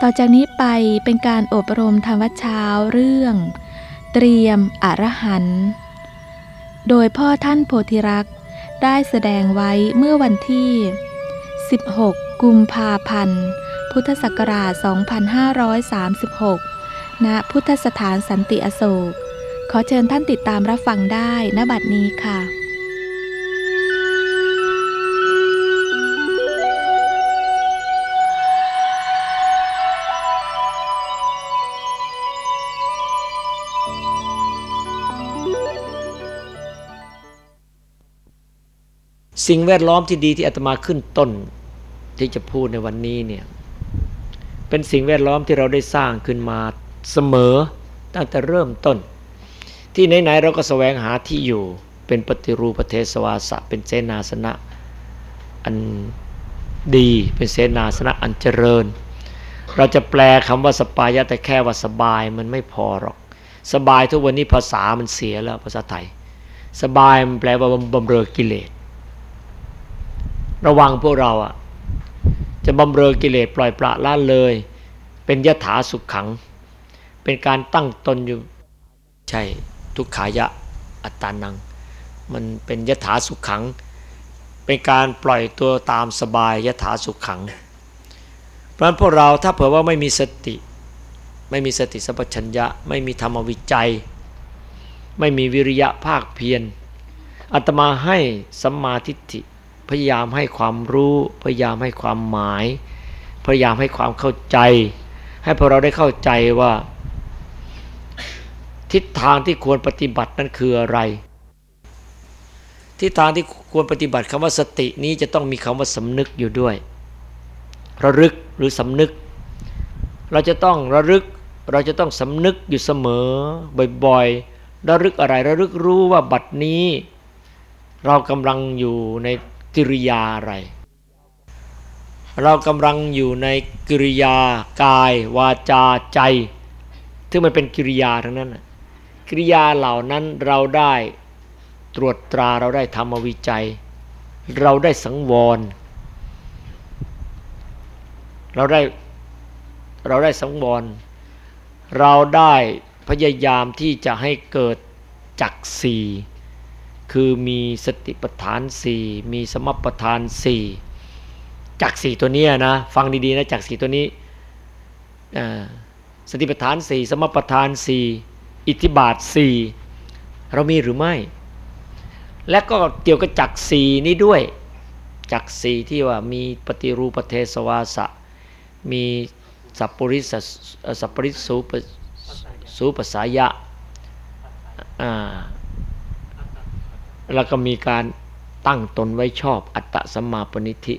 ต่อจากนี้ไปเป็นการอบรมธรรมวัชเช้าเรื่อง เตรียมอรหันต์โดยพ่อท่านโพธิรักษ์ได้แสดงไว้เมื่อวันที่ 16 กุมภาพันธ์ พุทธศักราช 2536 ณ พุทธสถานสันติอโศก ขอเชิญท่านติดตามรับฟังได้ณบัดนี้ค่ะ สิ่งแวดล้อมที่ดีที่อาตมาขึ้นต้น ที่จะพูดในวันนี้เนี่ยเป็นสิ่งแวดล้อมที่เราได้สร้างขึ้นมาเสมอตั้งแต่เริ่มต้น ที่ไหนๆเราก็แสวงหาที่อยู่เป็นปฏิรูปประเทศวาสะเป็นเสนาสนะอันดีเป็นเสนาสนะอันเจริญ เราจะแปลคำว่าสปายะแต่แค่ว่าสบายมันไม่พอหรอก สบายทุกวันนี้ภาษามันเสียแล้วภาษาไทย สบายมันแปลว่าบำเรอกิเลส ระวังพวกเราอะจะบำเรอกิเลสปล่อยปละละเลย เป็นยถาสุขขัง เป็นการตั้งตนอยู่ใช่ทุกขายะอัตตานัง มันเป็นยถาสุขขัง เป็นการปล่อยตัวตามสบายยถาสุขขัง เพราะฉะนั้นพวกเราถ้าเผื่อว่าไม่มีสติ ไม่มีสติสัพชัญญะ ไม่มีธรรมวิจัย ไม่มีวิริยะภาคเพียรอาตมาให้สัมมาทิฏฐิ พยายามให้ความรู้ พยายามให้ความหมาย พยายามให้ความเข้าใจ ให้พวกเราได้เข้าใจว่า ทิศทางที่ควรปฏิบัตินั้นคืออะไร ทิศทางที่ควรปฏิบัติคำว่าสตินี้จะต้องมีคำว่าสำนึกอยู่ด้วยระลึกหรือสำนึก เราจะต้องระลึกเราจะต้องสำนึกอยู่เสมอบ่อยๆระลึกอะไรระลึกรู้ว่าบัดนี้ เรากำลังอยู่ใน กิริยาอะไร เรากำลังอยู่ในกิริยากาย วาจาใจที่มันเป็นกิริยาทั้งนั้นกิริยาเหล่านั้นเราได้ตรวจตราเราได้ทำวิจัย เราได้สังวร เราได้เราได้สังวร เราได้พยายามที่จะให้เกิดจักสี คือมีสติปัฏฐานสี่มีสมปัฏฐานสี่จักสี่ตัวนี้นะฟังดีๆนะจักสี่ตัวนี้สติปัฏฐานสี่สมปัฏฐานสี่อิทธิบาทสี่เรามีหรือไม่ และก็เกี่ยวกับจักสี่นี้ด้วยจักสี่ที่ว่ามีปฏิรูปเทสวาสะมีสัพปริสสัพปริสูปสูปสายะอ่า แล้วก็มีการตั้งตนไว้ชอบอัตตสัมมาปณิธิ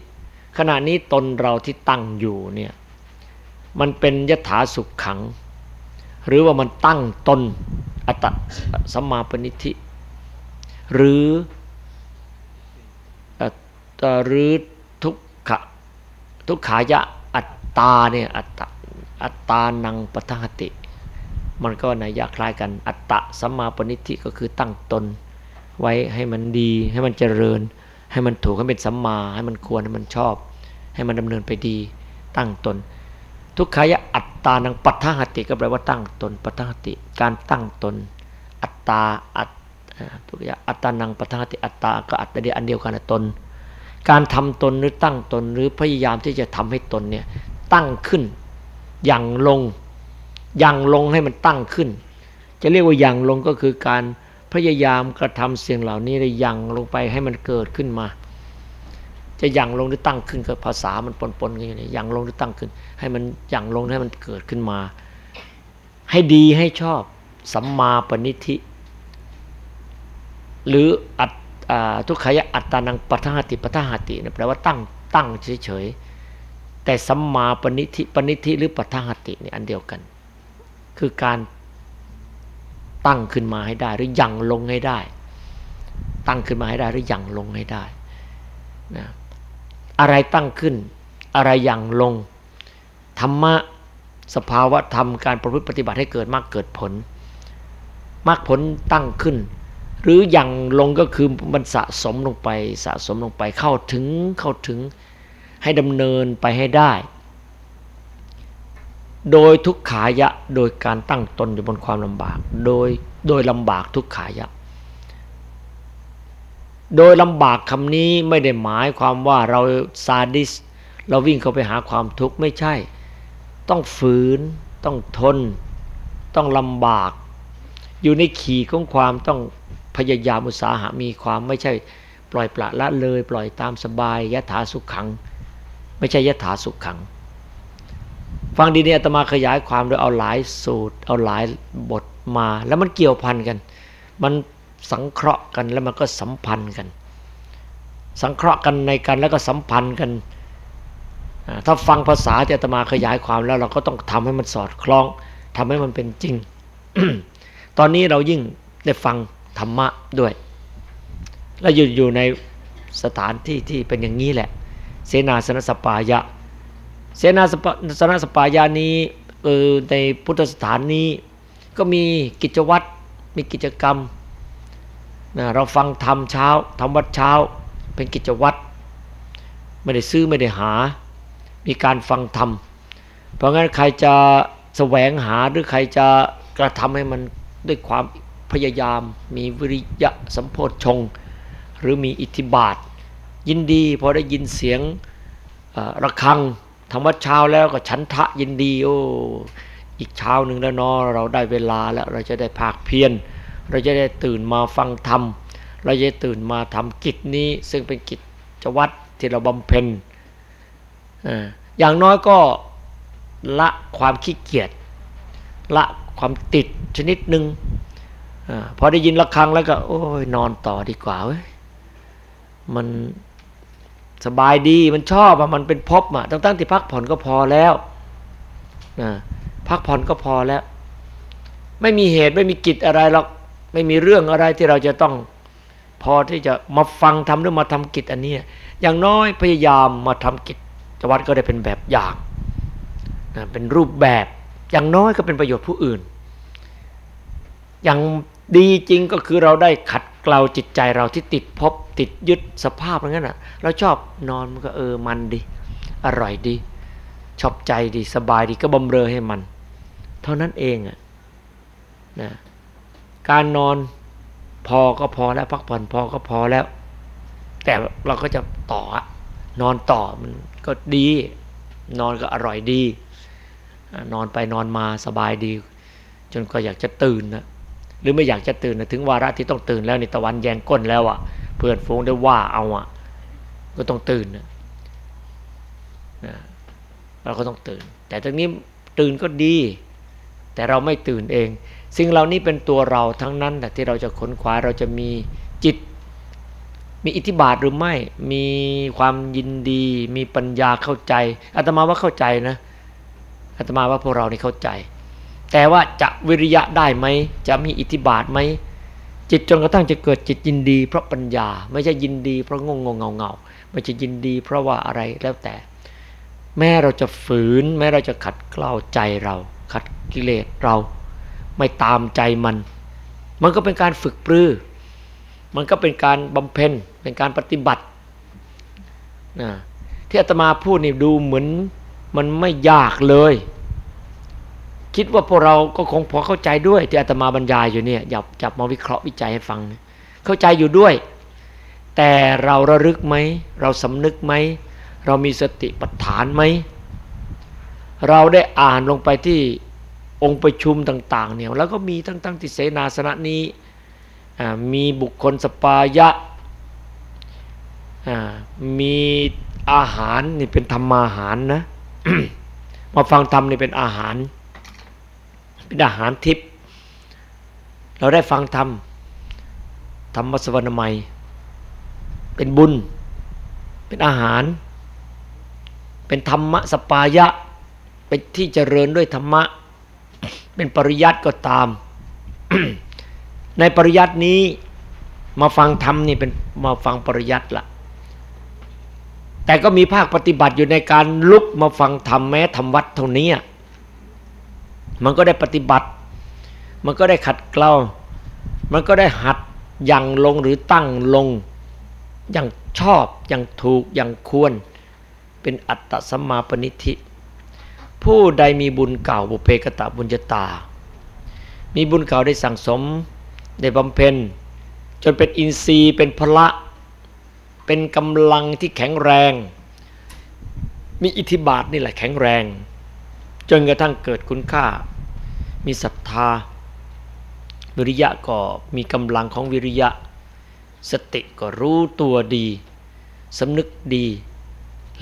ขณะนี้ตนเราที่ตั้งอยู่เนี่ยมันเป็นยถาสุขขัง หรือว่ามันตั้งตนอัตตสัมมาปณิธิ หรือหรือทุกขะทุกขายะอัตตาเนี่ยอัตตอัตตานังปทังติ มันก็นัยยะคล้ายกันอัตตะสัมมาปณิธิก็คือตั้งตน ไว้ให้มันดี ให้มันเจริญ ให้มันถูกให้เป็นสัมมา ให้มันควรให้มันชอบ ให้มันดำเนินไปดี ตั้งตน ทุกขายะอัตตานังปัฏฐหติก็แปลว่าตั้งตนปัฏฐหติ การตั้งตน อัตตาอัตทุกอย่างอัตตานังปัฏฐหติอัตตาก็อัตเดียอันเดียวกันตน การทำตนหรือตั้งตนหรือพยายามที่จะทำให้ตนเนี่ยตั้งขึ้นอย่างลงอย่างลงให้มันตั้งขึ้น จะเรียกว่าอย่างลงก็คือการ พยายามกระทำสิ่งเหล่านี้ได้ยังลงไปให้มันเกิดขึ้นมา จะยังลงหรือตั้งขึ้นกับภาษามันปนๆกันอย่างนี้ยังลงหรือตั้งขึ้น ให้มันยังลงให้มันเกิดขึ้นมา ให้ดีให้ชอบสัมมาปณิธิ หรืออัตทุกขยะอัตตานังปัฏหติปัฏหติเนี่ยแปลว่าตั้งตั้งเฉยๆแต่สัมมาปณิธิปณิธิหรือปัฏหติเนี่ยอันเดียวกัน คือการ ตั้งขึ้นมาให้ได้ หรือยังลงให้ได้ ตั้งขึ้นมาให้ได้หรือยังลงให้ได้นะอะไรตั้งขึ้น อะไรยังลง ธรรมะสภาวะธรรมการประพฤติปฏิบัติให้เกิดมากเกิดผลมากผลตั้งขึ้น หรือยังลงก็คือมันสะสมลงไปสะสมลงไปเข้าถึงเข้าถึงให้ดำเนินไปให้ได้ โดยทุกขายะโดยการตั้งตนอยู่บนความลำบาก โดยโดยลำบากทุกขายะ โดยลำบากคำนี้ไม่ได้หมายความว่าเราซาดิส เราวิ่งเข้าไปหาความทุกข์ไม่ใช่ ต้องฝืน ต้องทน ต้องลำบาก อยู่ในขีดของความต้องพยายามอุตสาหะมีความไม่ใช่ปล่อยปละละเลย ปล่อยตามสบายยะถาสุขขัง ไม่ใช่ยะถาสุขขัง ฟังดีๆอาตมาขยายความโดยเอาหลายสูตร เอาหลายบทมา แล้วมันเกี่ยวพันกัน มันสังเคราะห์กันแล้วมันก็สัมพันธ์กัน สังเคราะห์กันในกันแล้วก็สัมพันธ์กัน ถ้าฟังภาษาที่อาตมาขยายความแล้วเราก็ต้องทำให้มันสอดคล้องทำให้มันเป็นจริง ตอนนี้เรายิ่งได้ฟังธรรมะด้วย และอยู่อยู่ในสถานที่ที่เป็นอย่างนี้แหละ เสนาสนสปายะ เสนาสนสปายานี้เออในพุทธสถานนี้ ก็มีกิจวัตรมีกิจกรรมนะเราฟังธรรมเช้าทำวัดเช้า เป็นกิจวัตรไม่ได้ซื้อไม่ได้หา มีการฟังธรรม เพราะงั้นใครจะแสวงหาหรือใครจะกระทำให้มันด้วยความพยายาม มีวิริยะสัมโพธชง หรือมีอิทธิบาท ยินดีพอได้ยินเสียงระฆัง ทำวัดเช้าแล้วก็ฉันทะยินดีโอ้อีกเช้าหนึ่งแล้วเนาะเราได้เวลาแล้วเราจะได้ภาคเพียรเราจะได้ตื่นมาฟังธรรมเราจะตื่นมาทำกิจนี้ ซึ่งเป็นกิจจวัดที่เราบำเพ็ญอย่างน้อยก็ละความขี้เกียจละความติดชนิดหนึ่งอพอได้ยินระฆังแล้วก็ โอ้ยนอนต่อดีกว่าเว้ยมัน สบายดีมันชอบอะมันเป็นพบอะตั้งตั้งที่พักผ่อนก็พอแล้วนะพักผ่อนก็พอแล้ว ไม่มีเหตุไม่มีกิจอะไรหรอกไม่มีเรื่องอะไรที่เราจะต้องพอที่จะมาฟังทำหรือมาทำกิจอันนี้ อย่างน้อยพยายามมาทำกิจจวัดก็ได้เป็นแบบอย่างนะเป็นรูปแบบอย่างน้อยก็เป็นประโยชน์ผู้อื่น อย่างดีจริงก็คือเราได้ขัดเกลาจิตใจเราที่ติดพบ ติดยึดสภาพอย่างนั้นอะ เราชอบนอนมันก็เออมันดี อร่อยดี ชอบใจดีสบายดีก็บำเรอให้มัน เท่านั้นเองอะนะการนอนพอก็พอแล้วพักผ่อนพอก็พอแล้ว แต่เราก็จะต่อ นอนต่อมันก็ดี นอนก็อร่อยดี นอนไปนอนมาสบายดี จนก็อยากจะตื่นนะหรือไม่อยากจะตื่นนะถึงวาระที่ต้องตื่นแล้วในตะวันแยงก้นแล้วอะ่ะ เพื่อนฟงได้ว่าเอาอะ่ะ ก็ต้องตื่นนะเราก็ต้องตื่น แต่ตรงนี้ตื่นก็ดี แต่เราไม่ตื่นเอง สิ่งเหล่านี้เป็นตัวเราทั้งนั้นแต่ที่เราจะค้นคว้าเราจะมีจิต มีอิทธิบาทหรือไม่ มีความยินดี มีปัญญาเข้าใจอาตมาว่าเข้าใจนะอาตมาว่าพวกเรานี่เข้าใจ แต่ว่าจะวิริยะได้ไหมจะมีอิทธิบาทไหม จิตจนกระทั่งจะเกิดจิตยินดี เพราะปัญญาไม่ใช่ยินดี เพราะงงงงเงาเงาไม่ใช่ยินดี เพราะว่าอะไรแล้วแต่ แม้เราจะฝืน แม้เราจะขัดเกลาใจเรา ขัดกิเลสเรา ไม่ตามใจมัน มันก็เป็นการฝึกปรือ มันก็เป็นการบำเพ็ญเป็นการปฏิบัตินะที่อาตมาพูดนี่ดูเหมือนมันไม่ยากเลย คิดว่าพวกเราก็คงพอเข้าใจด้วยที่อาตมาบรรยายอยู่เนี่ยอย่าจับมาวิเคราะห์วิจัยให้ฟัง เข้าใจอยู่ด้วย แต่เราระลึกไหม เราสำนึกไหม เรามีสติปัฏฐานไหม เราได้อ่านลงไปที่องค์ประชุมต่าง ๆ เนี่ยแล้วก็มีทั้งๆที่เสนาสนะนี้มีบุคคลสปายะมีอาหารนี่เป็นธรรมาหารนะมาฟังธรรมนี่เป็นอาหาร เป็นอาหารทิพย์เราได้ฟังธรรมธรรมสวรรณใหม่เป็นบุญ เป็นอาหาร เป็นธรรมะสปายะ เป็นที่เจริญด้วยธรรมะ เป็นปริยัติก็ตาม ในปริยัตินี้มาฟังธรรมนี่เป็นมาฟังปริยัติละแต่ก็มีภาคปฏิบัติอยู่ในการลุกมาฟังธรรมแม้ทำวัดเท่านี้ มันก็ได้ปฏิบัติ มันก็ได้ขัดเกลามันก็ได้หัดอย่างลงหรือตั้งลง อย่างชอบอย่างถูกอย่างควร เป็นอัตตสัมมาปณิธิ ผู้ใดมีบุญเก่าบุเพกตะบุญญตา มีบุญเก่าได้สั่งสมได้บำเพ็ญจนเป็นอินทรีย์เป็นพละ เป็นกำลังที่แข็งแรง มีอิทธิบาทนี่แหละแข็งแรง จนกระทั่งเกิดคุณค่า มีศรัทธา วิริยะก็มีกำลังของวิริยะ สติก็รู้ตัวดีสำนึกดี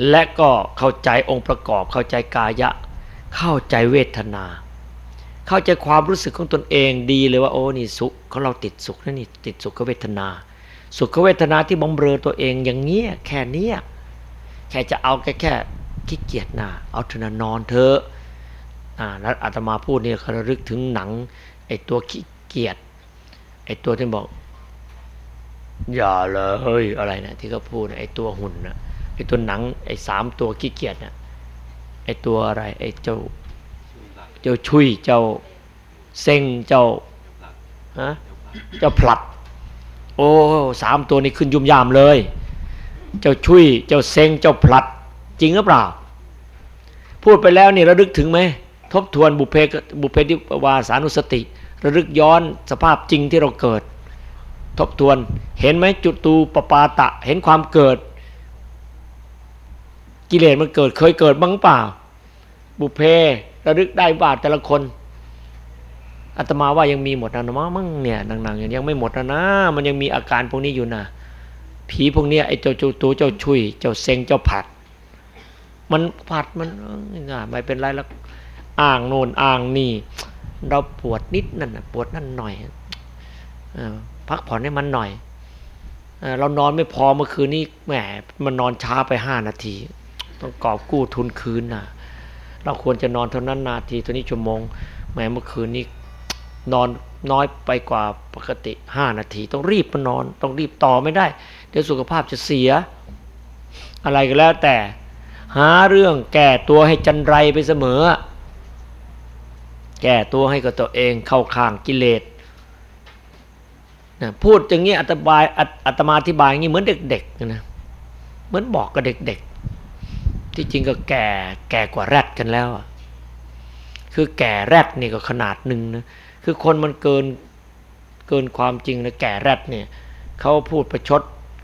และก็เข้าใจองค์ประกอบ เข้าใจกายะ เข้าใจเวทนา เข้าใจความรู้สึกของตนเองดีเลยว่าโอ้นี่สุขของเราติดสุขนั่นนี่ติดสุขเวทนา สุขเวทนาที่บำเรอตัวเองอย่างเงี้ยแค่เนี้ยแค่จะเอาแค่แค่ขี้เกียจนะเอาเถอะนอนเถอะ แล้วอาตมาพูดเนี่ยเขาระลึกถึงหนังไอ้ตัวขี้เกียจไอ้ตัวที่บอก อย่าเลยอะไรนะที่เขาพูดไอ้ตัวหุ่นนะไอ้ตัวหนังไอ้สามตัวขี้เกียจเนี่ยไอ้ตัวอะไรไอ้เจ้า เจ้าชุยเจ้าเซ็งเจ้าฮะเจ้าผลัด โอ้สามตัวนี้ขึ้นยุ่มยามเลย เจ้าชุยเจ้าเซ็งเจ้าผลัด จริงหรือเปล่า พูดไปแล้วนี่ระลึกถึงไหม ทบทวนบุเพบุเพดิวาสานุสติ ระลึกย้อนสภาพจริงที่เราเกิด ทบทวนเห็นไหมจุตูปปาตะเห็นความเกิด กิเลสมันเกิดเคยเกิดบ้างเปล่า บุเพระลึกได้บาทแต่ละคนอาตมาว่ายังมีหมดนะมั้งเนี่ยหนังๆยังไม่หมดนะนะ มันยังมีอาการพวกนี้อยู่นะผีพวกนี้ไอ้เจ้าจูตูเจ้าชุย เจ้าเซงเจ้าผัด มันผัดมันง่ายไม่เป็นไรแล้ว อ่างโน่นอ่างนี่ เราปวดนิดนั่นปวดนั่นหน่อยพักผ่อนให้มันหน่อยเรานอนไม่พอเมื่อคืนนี้แหมมันนอนช้าไปห้านาที ต้องกอบกู้ทุนคืนนะเราควรจะนอนเท่านั้นนาทีเท่านี้ชั่วโมงแหมเมื่อคืนนี้นอนน้อยไปกว่าปกติห้านาที ต้องรีบมานอน ต้องรีบต่อไม่ได้ เดี๋ยวสุขภาพจะเสีย อะไรก็แล้วแต่ หาเรื่องแก้ตัวให้จันไรไปเสมอ แก้ตัวให้กับตัวเองเข้าข้างกิเลสนะพูดอย่างนี้อัตบายอัตมาอธิบายอย่างนี้เหมือนเด็กๆนะเหมือนบอกกับเด็กๆ ที่จริงก็แก่แก่กว่าแรดกันแล้วคือแก่แรดนี่ก็ขนาดหนึ่งนะคือคนมันเกินเกินความจริงนะแก่แรดเนี่ยเขาพูดประชด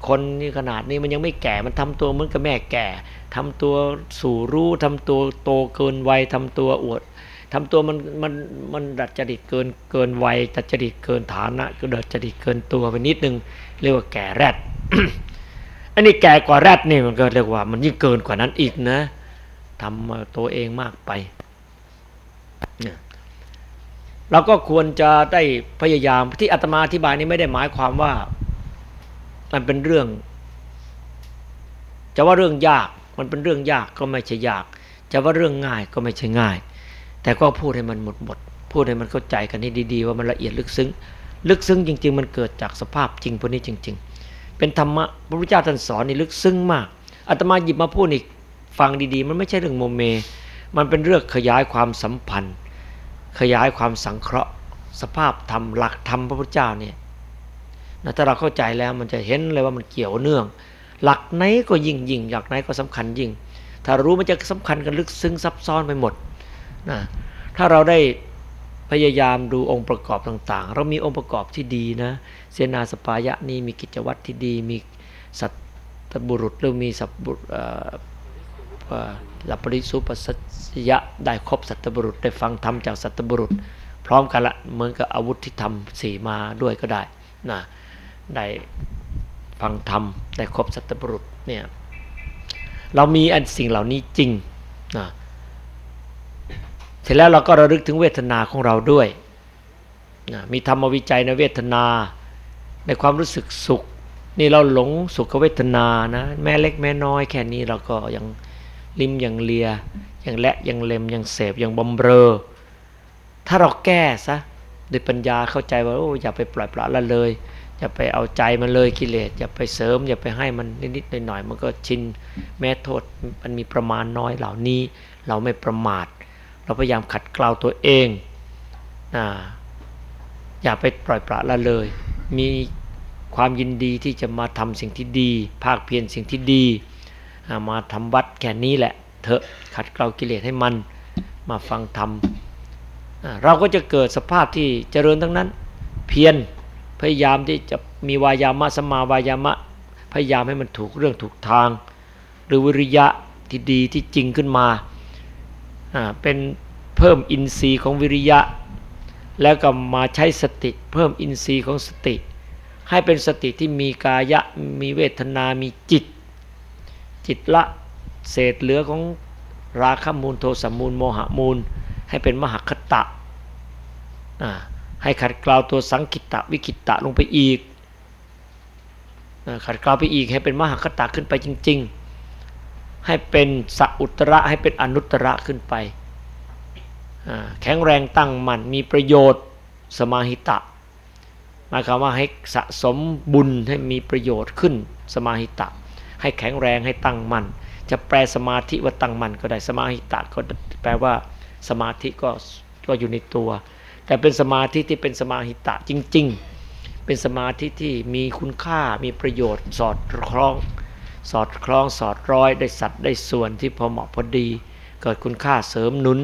คนนี่ขนาดนี้มันยังไม่แก่มันทำตัวเหมือนกับแม่แก่ทำตัวสู่รู้ทำตัวโตเกินวัยทำตัวอวด ทำตัวมันมันมันดัดจริตเกินเกินวัยดัดจริตเกินฐานะก็ดัดจริตเกินตัวไปนิดนึง เรียกว่าแก่แรดอันนี้แก่กว่าแรดนี่มันก็เรียกว่า มันยิ่งเกินกว่านั้นอีกนะทำตัวเองมากไปเราก็ควรจะได้พยายามที่อาตมาอธิบายนี้ไม่ได้หมายความว่า มันเป็นเรื่อง จะว่าเรื่องยาก มันเป็นเรื่องยากก็ไม่ใช่ยาก จะว่าเรื่องง่ายก็ไม่ใช่ง่าย แต่ก็พูดให้มันหมดหมด พูดให้มันเข้าใจกันให้ดีๆ ว่ามันละเอียดลึกซึ้ง ลึกซึ้งจริง ๆ มันเกิดจากสภาพจริงพวกนี้จริง ๆ เป็นธรรมะพระพุทธเจ้าท่านสอนนี่ลึกซึ้งมากอาตมาหยิบมาพูดอีกฟังดีๆ มันไม่ใช่เรื่องโมเม มันเป็นเรื่องขยายความสัมพันธ์ ขยายความสังเคราะห์ สภาพธรรมหลักธรรมพระพุทธเจ้าเนี่ยนะถ้าเราเข้าใจแล้วมันจะเห็นเลยว่ามันเกี่ยวเนื่อง หลักไหนก็ยิ่งยิ่งหลักไหนก็สำคัญยิ่ง ถ้ารู้มันจะสำคัญกันลึกซึ้งซับซ้อนไปหมด นะถ้าเราได้พยายามดูองค์ประกอบต่างๆ เรามีองค์ประกอบที่ดีนะ เสนาสปายะนี่มีกิจวัตรที่ดี มีสัตบุรุษหรือมีสัตบุรุษลับปริสุปสัจยะได้ครบสัตบุรุษได้ฟังธรรมจากสัตบุรุษ พร้อมกันละเหมือนกับอาวุธที่ทำสี่มาด้วยก็ได้นะได้ฟังธรรมได้ครบสัตบุรุษเนี่ยเรามีอันสิ่งเหล่านี้จริงนะ ร็จแล้วเราก็ระลึกถึงเวทนาของเราด้วยนะมีธรรมวิจัยในเวทนา ในความรู้สึกสุข นี่เราหลงสุขเวทนานะแม่เล็กแม่น้อยแค่นี้เราก็ยังลิ้มยังเลียยังและยังเล็มยังเสพยังบำเรอ ถ้าเราแก้ซะด้วยปัญญาเข้าใจว่าโอ้อย่าไปปล่อยปละละเลย อย่าไปเอาใจมันเลยกิเลสอย่าไปเสริม อย่าไปให้มันนิดๆหน่อยๆมันก็ชินแม้โทษมันมีประมาณน้อยเหล่านี้ เราไม่ประมาท เราพยายามขัดเกลาตัวเองนะอย่าไปปล่อยปละละเลย มีความยินดีที่จะมาทำสิ่งที่ดี ภาคเพียรสิ่งที่ดี มาทำวัดแค่นี้แหละเถอะขัดเกลากิเลสให้มันมาฟังธรรมเราก็จะเกิดสภาพที่เจริญทั้งนั้น เพียรพยายามที่จะมีวายามะสมาวายามะ พยายามให้มันถูกเรื่องถูกทาง หรือวิริยะที่ดีที่จริงขึ้นมา เป็นเพิ่มอินทรีย์ของวิริยะ แล้วก็มาใช้สติ เพิ่มอินทรีย์ของสติ ให้เป็นสติที่มีกายะมีเวทนามีจิต จิตละเศษเหลือของราคะมูลโทสมูลโมหะมูล ให้เป็นมหัคคตะให้ขัดเกลาตัวสังขิตตะวิกขิตตะลงไปอีกขัดเกลาไปอีกให้เป็นมหคตะขึ้นไปจริง ๆ ให้เป็นสัอุตระให้เป็นอนุตระขึ้นไป แข็งแรงตั้งมั่นมีประโยชน์สมาหิตะหมายความว่าให้สะสมบุญให้มีประโยชน์ขึ้นสมาหิตะ ให้แข็งแรงให้ตั้งมั่นจะแปลสมาธิว่าตั้งมั่นก็ได้สมาหิตะก็แปลว่าสมาธิก็ก็อยู่ในตัว แต่เป็นสมาธิที่เป็นสมาหิตะจริง ๆ เป็นสมาธิที่มีคุณค่ามีประโยชน์สอดคล้อง สอดคล้องสอดร้อยได้สัตว์ได้ส่วนที่พอเหมาะพอดี เกิดคุณค่าเสริมหนุน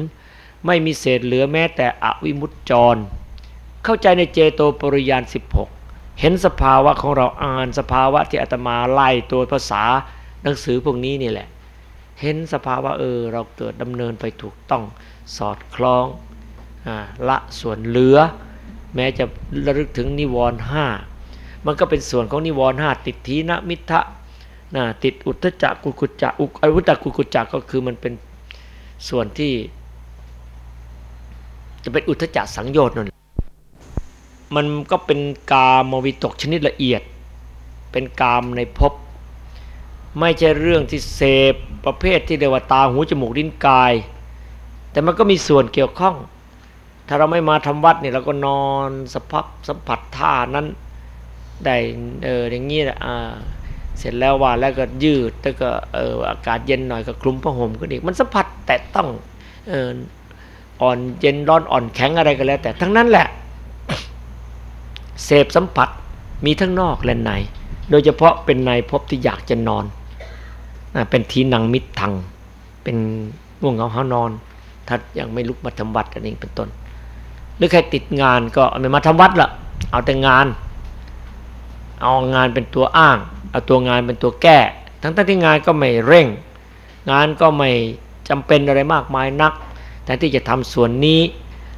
ไม่มีเศษเหลือแม้แต่อวิมุตจร เข้าใจในเจโตปริยาน 16 เห็นสภาวะของเราอ่านสภาวะที่อาตมาไล่ตัวภาษาหนังสือพวกนี้นี่แหละ เห็นสภาวะเออเราเกิดดำเนินไปถูกต้องสอดคล้องอละส่วนเหลือ แม้จะระลึกถึงนิวรณ์ห้ามันก็เป็นส่วนของนิวรณ์ห้าติดทีนะมิทะ นะติดอุทธจักกุกุจักอุอวุตตกุกุจักก็คือมันเป็นส่วนที่ จะเป็นอุทธจักสังโยชน์นั่นมันก็เป็นกามวิตกชนิดละเอียด เป็นกามในภพไม่ใช่เรื่องที่เสพประเภทที่เรียกว่าตาหูจมูกลิ้นกาย แต่มันก็มีส่วนเกี่ยวข้อง ถ้าเราไม่มาทำวัดเนี่ยเราก็นอนสภาพสัมผัสท่านั้นได้เอออย่างนี้แหละอ่า เสร็จแล้วว่าแล้วก็ยืดแล้วก็เอออากาศเย็นหน่อยก็คลุมผ้าห่มก็ดีมันสัมผัสแต่ต้องเอออ่อนเย็นร้อนอ่อนแข็งอะไรก็แล้ว แต่ทั้งนั้นแหละ เสพสัมผัสมีทั้งนอกและใน โดยเฉพาะเป็นในพบที่อยากจะนอนเป็นทีนังมิตรทังเป็นง่วงเหงาห้านอน ถ้ายังไม่ลุกมาทำวัดกันเองเป็นต้น หรือใครติดงานก็ไม่มาทำวัดละเอาแต่งาน เอางานเป็นตัวอ้าง เอาตัวงานเป็นตัวแก้ ทั้งที่งานก็ไม่เร่ง งานก็ไม่จำเป็นอะไรมากมายนักแต่ที่จะทำส่วนนี้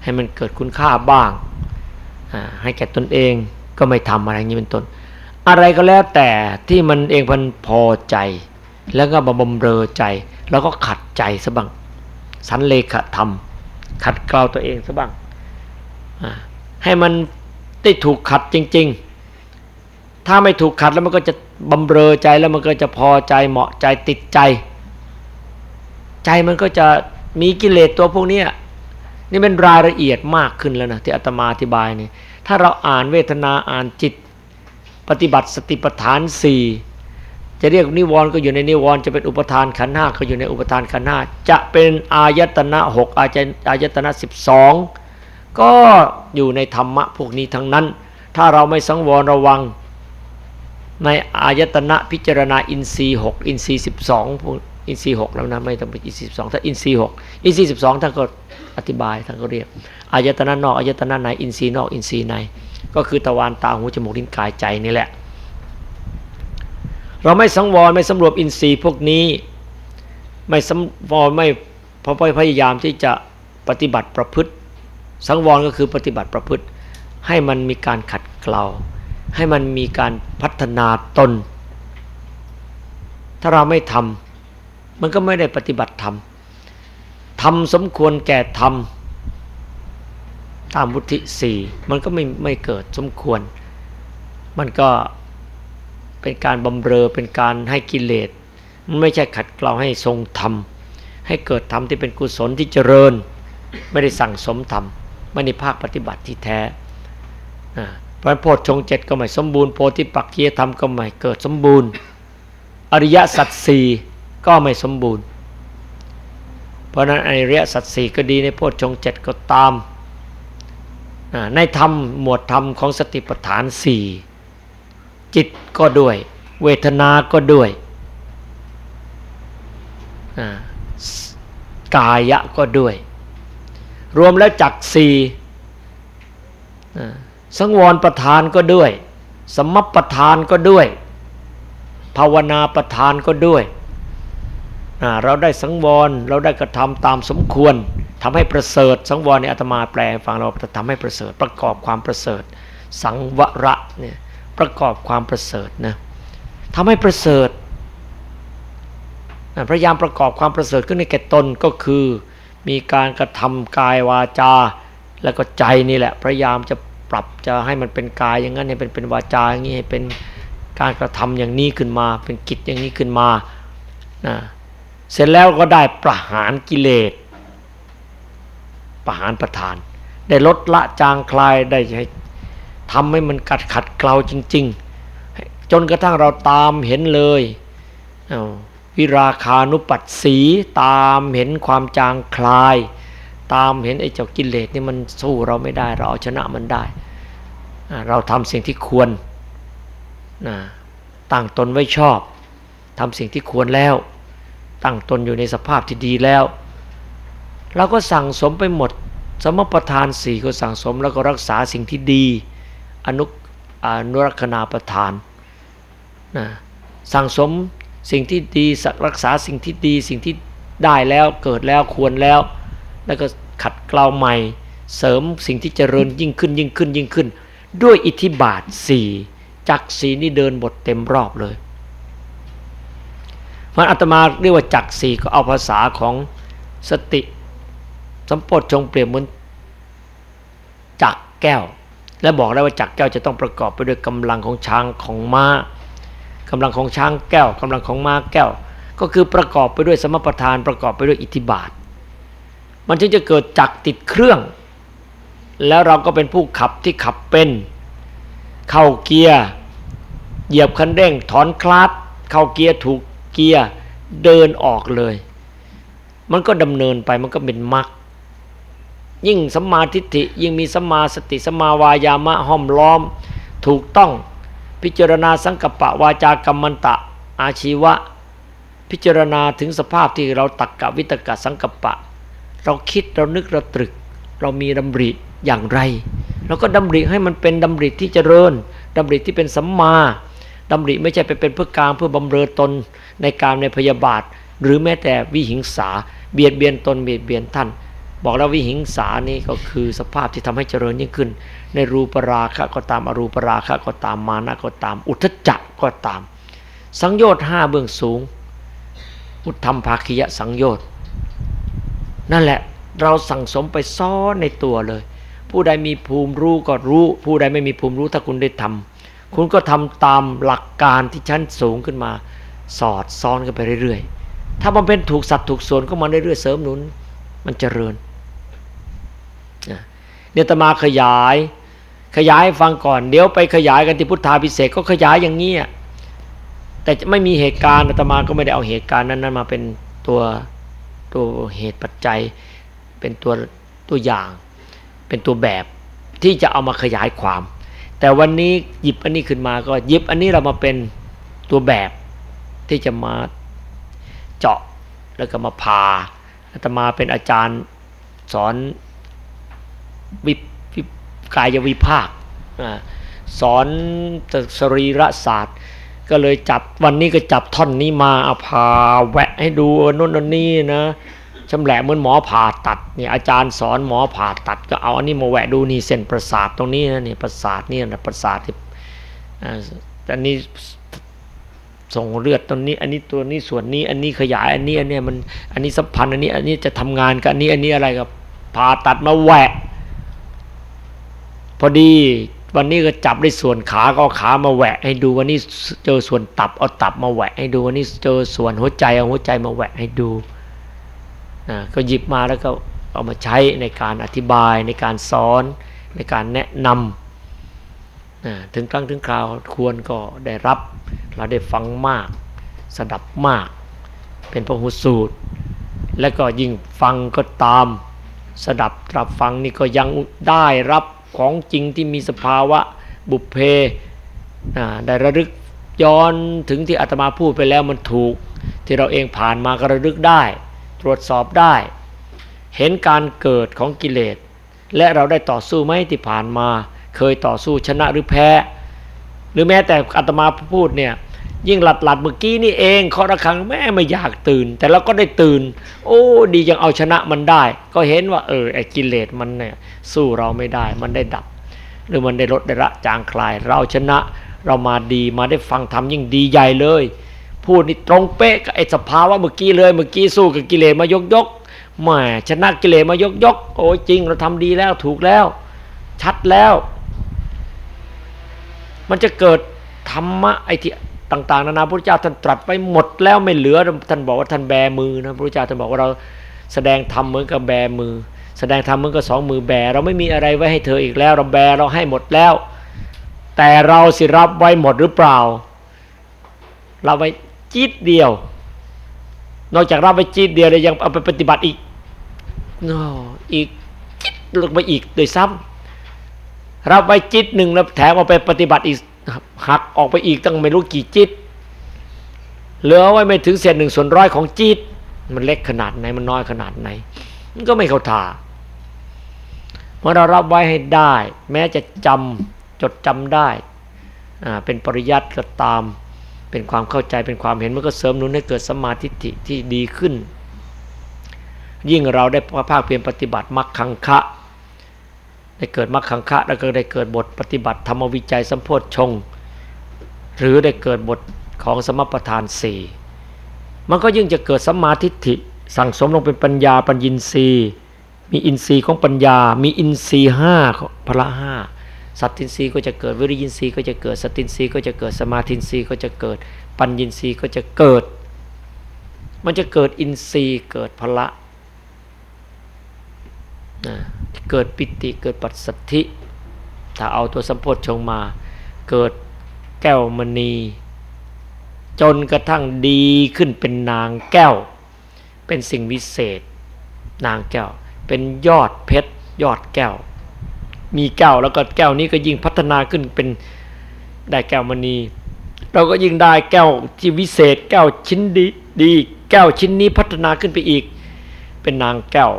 ให้มันเกิดคุณค่าบ้าง ให้แก่ตนเองก็ไม่ทำอะไรอย่างนี้เป็นต้น อะไรก็แล้วแต่ที่มันเองมันพอใจ แล้วก็มาบำเรอใจ แล้วก็ขัดใจซะบ้างสันเลขธรรม ขัดเกลาตัวเองซะบ้างให้มันได้ถูกขัดจริง ๆ ถ้าไม่ถูกขัดแล้วมันก็จะ บำเรอใจแล้วมันก็จะพอใจเหมาะใจติดใจ ใจมันก็จะมีกิเลสตัวพวกนี้นี่เป็นรายละเอียดมากขึ้นแล้วนะที่อาตมาอธิบายนี่ถ้าเราอ่านเวทนาอ่านจิต ปฏิบัติสติปัฏฐานสี่จะเรียกนิวรณ์ก็อยู่ในนิวรณ์จะเป็นอุปาทานขันธ์ห้าก็อยู่ในอุปาทานขันธ์ห้าจะเป็นอายตนะหกอายตนะสิบสองก็อยู่ในธรรมะพวกนี้ทั้งนั้น ถ้าเราไม่สังวรระวัง ในอายตนะพิจารณาอินทรีย์หกอินทรีย์สิบสองอินทรีย์หกแล้วนะไม่ต้องเป็นอินทรีย์สิบสองถ้าอินทรีย์หกอินทรีย์สิบสองท่านก็อธิบายท่านก็เรียกอายตนะนอกอายตนะในอินทรีย์นอกอินทรีย์ใน ก็คือตะวันตาหูจมูกลิ้นกายใจนี่แหละ เราไม่สังวรไม่สำรวมอินทรีย์พวกนี้ไม่สังวรไม่พอพยายามที่จะปฏิบัติประพฤติ สังวรก็คือปฏิบัติประพฤติ ให้มันมีการขัดเกลา ให้มันมีการพัฒนาตน ถ้าเราไม่ทำมันก็ไม่ได้ปฏิบัติธรรมทำสมควรแก่ธรรมตามวุฒิสี่มันก็ไม่ไม่เกิดสมควร มันก็เป็นการบำเรอเป็นการให้กิเลสมันไม่ใช่ขัดเกลาให้ทรงธรรม ให้เกิดธรรมที่เป็นกุศลที่เจริญ ไม่ได้สั่งสมธรรมไม่ในภาคปฏิบัติที่แท้ พระโพชฌงเจ็ดก็ไม่สมบูรณ์โพธิปักเคียธรรมก็ไม่เกิดสมบูรณ์ อริยสัจสี่ก็ไม่สมบูรณ์ เพราะนั้นอริยสัจสี่ก็ดีในโพชฌงเจ็ดก็ตามในธรรมหมวดธรรมของสติปัฏฐานสี่จิตก็ด้วย เวทนาก็ด้วยกายะก็ด้วย รวมแล้วจักสี่ สังวรประธานก็ด้วย สมัปประธานก็ด้วย ภาวนาประธานก็ด้วย เราได้สังวรเราได้กระทำตามสมควรทำให้ประเสริฐ สังวรในอาตมาแปลฟังเราจะทำให้ประเสริฐ ประกอบความประเสริฐ สังวระเนี่ยประกอบความประเสริฐนะทำให้ประเสริฐพยายามประกอบความประเสริฐขึ้นในแก่ตนก็คือ มีการกระทำกายวาจา แล้วก็ใจนี่แหละพยายามจะ ปรับจะให้มันเป็นกายอย่างนั้นให้เป็นเป็นวาจาอย่างนี้ให้เป็นการกระทำอย่างนี้ขึ้นมา เป็นกิจอย่างนี้ขึ้นมานะเสร็จแล้วก็ได้ประหารกิเลส ประหารประทาน ได้ลดละจางคลายได้ให้ทำให้มันกัดขัดเกลาจริง ๆ จนกระทั่งเราตามเห็นเลยวิราคานุปัสสีตามเห็นความจางคลาย ตามเห็นไอ้เจ้ากิเลสนี่มันสู้เราไม่ได้ เราเอาชนะมันได้ เราทำสิ่งที่ควรตั้งตนไว้ชอบทำสิ่งที่ควรแล้ว ตั้งตนอยู่ในสภาพที่ดีแล้วเราก็สั่งสมไปหมด สมประทานสี่ก็สั่งสมแล้วก็รักษาสิ่งที่ดี อนุอนุรักษณาประทานนะสั่งสมสิ่งที่ดีรักษาสิ่งที่ดีสิ่งที่ได้แล้วเกิดแล้วควรแล้ว แล้วก็ขัดเกลาใหม่ เสริมสิ่งที่เจริญยิ่งขึ้นยิ่งขึ้นยิ่งขึ้น ด้วยอิทธิบาทสี่จักสีนี่เดินบทเต็มรอบเลยมันอาตมาเรียกว่าจักสีก็เอาภาษาของสติสัมปชงเปลี่ยนเหมือนจักแก้ว และบอกได้ว่าจักแก้วจะต้องประกอบไปด้วยกำลังของช้างของม้ากำลังของช้างแก้วกำลังของม้าแก้ว ก็คือประกอบไปด้วยสมประทานประกอบไปด้วยอิทธิบาท มันจึงจะเกิดจักติดเครื่อง แล้วเราก็เป็นผู้ขับที่ขับเป็น เข้าเกียร์เหยียบคันเร่ง ถอนคลาสเข้าเกียร์ถูกเกียร์เดินออกเลย มันก็ดำเนินไปมันก็เป็นมรรคยิ่งสัมมาทิฏฐิยิ่งมีสัมมาสติสัมมาวายามะห้อมล้อม ถูกต้องพิจารณาสังกปะวาจากรรมันตะ อาชีวะ พิจารณาถึงสภาพที่เราตักกะวิตกะสังกปะ เราคิดเรานึกเราตรึก เรามีดำริอย่างไรเราก็ดำริให้มันเป็นดำริที่เจริญดำริที่เป็นสัมมาดำริไม่ใช่ไปเป็นเพื่อการเพื่อบำเรอตนในการในพยาบาท หรือแม้แต่วิหิงสาเบียดเบียนตนเบียดเบียนท่าน บอกแล้ววิหิงสานี่ก็คือสภาพที่ทำให้เจริญยิ่งขึ้น ในรูปราคะก็ตามอรูปราคะก็ตามมานะก็ตาม อุทจักก็ตาม สังโยชน์ห้าเบื้องสูง อุทธรรมภาคิยะสังโยชน์ นั่นแหละเราสั่งสมไปซ้อนในตัวเลย ผู้ใดมีภูมิรู้ก็รู้ ผู้ใดไม่มีภูมิรู้ถ้าคุณได้ทำคุณก็ทำตามหลักการที่ชั้นสูงขึ้นมา สอดซ้อนกันไปเรื่อยๆ ถ้ามันเป็นถูกสัตว์ถูกส่วนก็มาเรื่อยๆเสริมหนุน มันเจริญเนี่ยตมาขยาย ขยายฟังก่อน เดี๋ยวไปขยายกันที่พุทธาพิเศษก็ขยายอย่างนี้แต่ไม่มีเหตุการณ์ตมาก็ไม่ได้เอาเหตุการณ์นั้นนมาเป็นตัว ตัวเหตุปัจจัย เป็นตัวตัวอย่าง เป็นตัวแบบที่จะเอามาขยายความ แต่วันนี้หยิบอันนี้ขึ้นมาก็หยิบอันนี้เรามาเป็นตัวแบบที่จะมาเจาะแล้วก็มาพาอาตมาเป็นอาจารย์สอนวิกายวิภาคสอนสรีระศาสตร์ ก็เลยจับวันนี้ก็จับท่อนนี้มาเอาพาแวะให้ดูนู่นนี่นะชำแหละเหมือนหมอผ่าตัดนี่อาจารย์สอนหมอผ่าตัด ก็เอาอันนี้มาแวะดูนี่เส้นประสาทตรงนี้นะนี่ประสาทนี่นะประสาทที่อันนี้ส่งเลือดตรงนี้ อันนี้ตัวนี้ส่วนนี้ อันนี้ขยาย อันนี้อันนี้มันอันนี้สัมพันธ์อันนี้ อันนี้จะทำงานกับอันนี้อันนี้อะไรกับผ่าตัดมาแหวะ พอดี วันนี้ก็จับได้ส่วนขาก็ขามาแหวะให้ดูวันนี้เจอส่วนตับเอาตับมาแหวะให้ดูวันนี้เจอส่วนหัวใจเอาหัวใจมาแหวะให้ดูนะก็หยิบมาแล้วก็เอามาใช้ในการอธิบายในการสอนในการแนะนำนะถึงครั้งถึงคราวควรก็ได้รับเราได้ฟังมากสดับมาก เป็นพระหุสูตร และก็ยิ่งฟังก็ตามสดับรับฟังนี่ก็ยังได้รับ ของจริงที่มีสภาวะบุพเพได้ระลึกย้อนถึงที่อาตมาพูดไปแล้วมันถูก ที่เราเองผ่านมาก็ระลึกได้ ตรวจสอบได้ เห็นการเกิดของกิเลส และเราได้ต่อสู้ไหมที่ผ่านมา เคยต่อสู้ชนะหรือแพ้ หรือแม้แต่อาตมาพูดเนี่ย ยิ่งหลัดหลัดเมื่อกี้นี่เองเคาะระฆังแม่ไม่อยากตื่น แต่เราก็ได้ตื่น โอ้ดียังเอาชนะมันได้ ก็เห็นว่าเออไอ้กิเลสมันเนี่ยสู้เราไม่ได้มันได้ดับ หรือมันได้ลดได้ละจางคลาย เราชนะเรามาดีมาได้ฟังธรรมยิ่งดีใหญ่เลย พูดนี่ตรงเป๊ะกับไอ้สภาวะเมื่อกี้เลยเมื่อกี้สู้กับกิเลสมายกยกแหมชนะกิเลสมายกยกโอ้จริงเราทำดีแล้วถูกแล้ว ชัดแล้ว มันจะเกิดธรรมะไอ้ที่ ต่าง ๆ นานาพระเจ้าท่านตรัสไปหมดแล้วไม่เหลือท่านบอกว่าท่านแบมือนะพระเจ้าท่านบอกว่าเราแสดงธรรมเหมือนกับแบมือ แสดงธรรมเหมือนกับสองมือแบ เราไม่มีอะไรไว้ให้เธออีกแล้ว เราแบเราให้หมดแล้ว แต่เราสิรับไว้หมดหรือเปล่า เราไว้จิตเดียว นอกจากรับไว้จิตเดียวเลยยังเอาไปปฏิบัติอีกนออีกจิตลงไปอีกโดยซ้ำรับไว้จิตหนึ่งแล้วแถมเอาไปปฏิบัติอีก หักออกไปอีกตั้งไม่รู้กี่จิต เหลือไว้ไม่ถึงเศษหนึ่งส่วนร้อยของจิต มันเล็กขนาดไหนมันน้อยขนาดไหน มันก็ไม่เข้าท่าเมื่อเรารับไว้ให้ได้ แม้จะจำจดจำได้เป็นปริยัติก็ตาม เป็นความเข้าใจเป็นความเห็นมันก็เสริมนุนให้เกิดสมาธิที่ดีขึ้น ยิ่งเราได้ภาคเพียรปฏิบัติมรรคังคะ ได้เกิดมรรคังคะแล้วก็ได้เกิดบทปฏิบัติธรรมวิจัยสัมโพธชง หรือได้เกิดบทของสมประธานสี่มันก็ยิ่งจะเกิดสัมมาทิฏฐิสั่งสมลงเป็นปัญญาปัญญินทรีย์ มีอินทรีย์ของปัญญา มีอินทรีย์ห้าพละห้าสัตตินทรีย์ก็จะเกิดวิริยินทรีย์ก็จะเกิดสตินทรีย์ก็จะเกิดสมาธินทรีย์ก็จะเกิดปัญญินทรีย์ก็จะเกิด มันจะเกิดอินทรีย์เกิดพละ เกิดปิติเกิดปัสสัทธิ ถ้าเอาตัวสัมโพธชงมา เกิดแก้วมณี จนกระทั่งดีขึ้นเป็นนางแก้ว เป็นสิ่งวิเศษ นางแก้ว เป็นยอดเพชรยอดแก้ว มีแก้วแล้วก็แก้วนี้ก็ยิ่งพัฒนาขึ้นเป็นได้แก้วมณี เราก็ยิ่งได้แก้วที่วิเศษ แก้วชิ้นดีดี แก้วชิ้นนี้พัฒนาขึ้นไปอีก เป็นนางแก้ว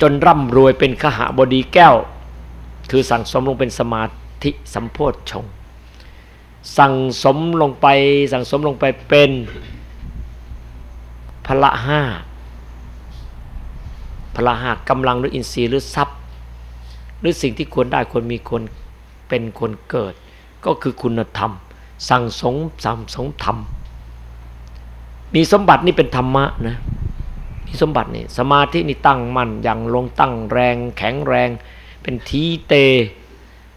จนร่ำรวยเป็นขหบดีแก้ว คือสั่งสมลงเป็นสมาธิสัมโพธชง สั่งสมลงไปสั่งสมลงไปเป็นพละห้าพละห้ากำลังหรืออินทรีย์หรือทรัพย์ หรือสิ่งที่ควรได้ควรมีควรเป็นควรเกิด ก็คือคุณธรรม สั่งสมสั่งสมธรรม มีสมบัตินี่เป็นธรรมะนะ มีสมบัตินี่สมาธินี่ตั้งมั่นอย่างลงตั้งแรง แข็งแรง เป็นทีเต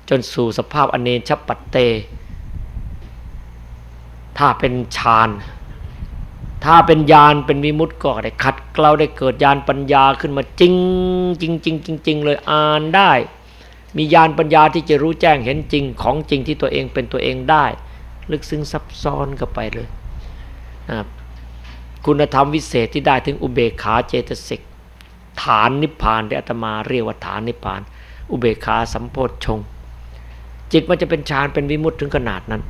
จนสู่สภาพอเนชปัตเต ถ้าเป็นฌานถ้าเป็นญาณเป็นวิมุตติก็ได้ขัดเกลาได้เกิดญาณปัญญาขึ้นมาจริงจริงจริงจริงเลยอ่านได้ มีญาณปัญญาที่จะรู้แจ้งเห็นจริงของจริงที่ตัวเองเป็นตัวเองได้ ลึกซึ้งซับซ้อนกับไปเลยนะ คุณธรรมวิเศษที่ได้ถึงอุเบกขาเจตสิกฐานนิพพานที่อาตมาเรียกว่าฐานนิพพาน อุเบกขาสัมโพธชงจิตมันจะเป็นฌานเป็นวิมุตถึงขนาดนั้น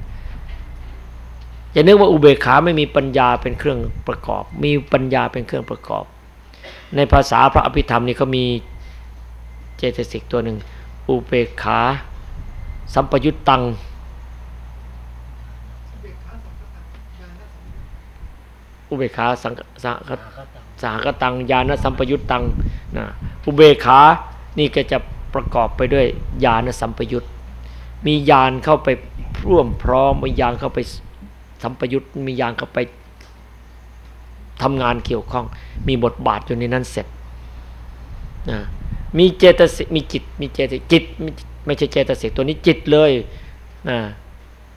อย่านึกว่าอุเบกขาไม่มีปัญญาเป็นเครื่องประกอบ มีปัญญาเป็นเครื่องประกอบ ในภาษาพระอภิธรรมนี่เขามีเจตสิกตัวหนึ่งอุเบกขา สัมปยุตตัง อุเบกขาสังสสหกตังญาณสัมปยุตตังนะอุเบกขานี่ก็จะประกอบไปด้วยญาณสัมปยุตมีญาณเข้าไปร่วมพร้อมมีญาณเข้าไปสัมปยุตมีญาณเข้าไปทำงานเกี่ยวข้อง มีบทบาทอยู่ในนั้นเสร็จนะมีเจตสิกมีจิตมีเจตจิตไม่ใช่เจตสิกตัวนี้จิตเลยนะ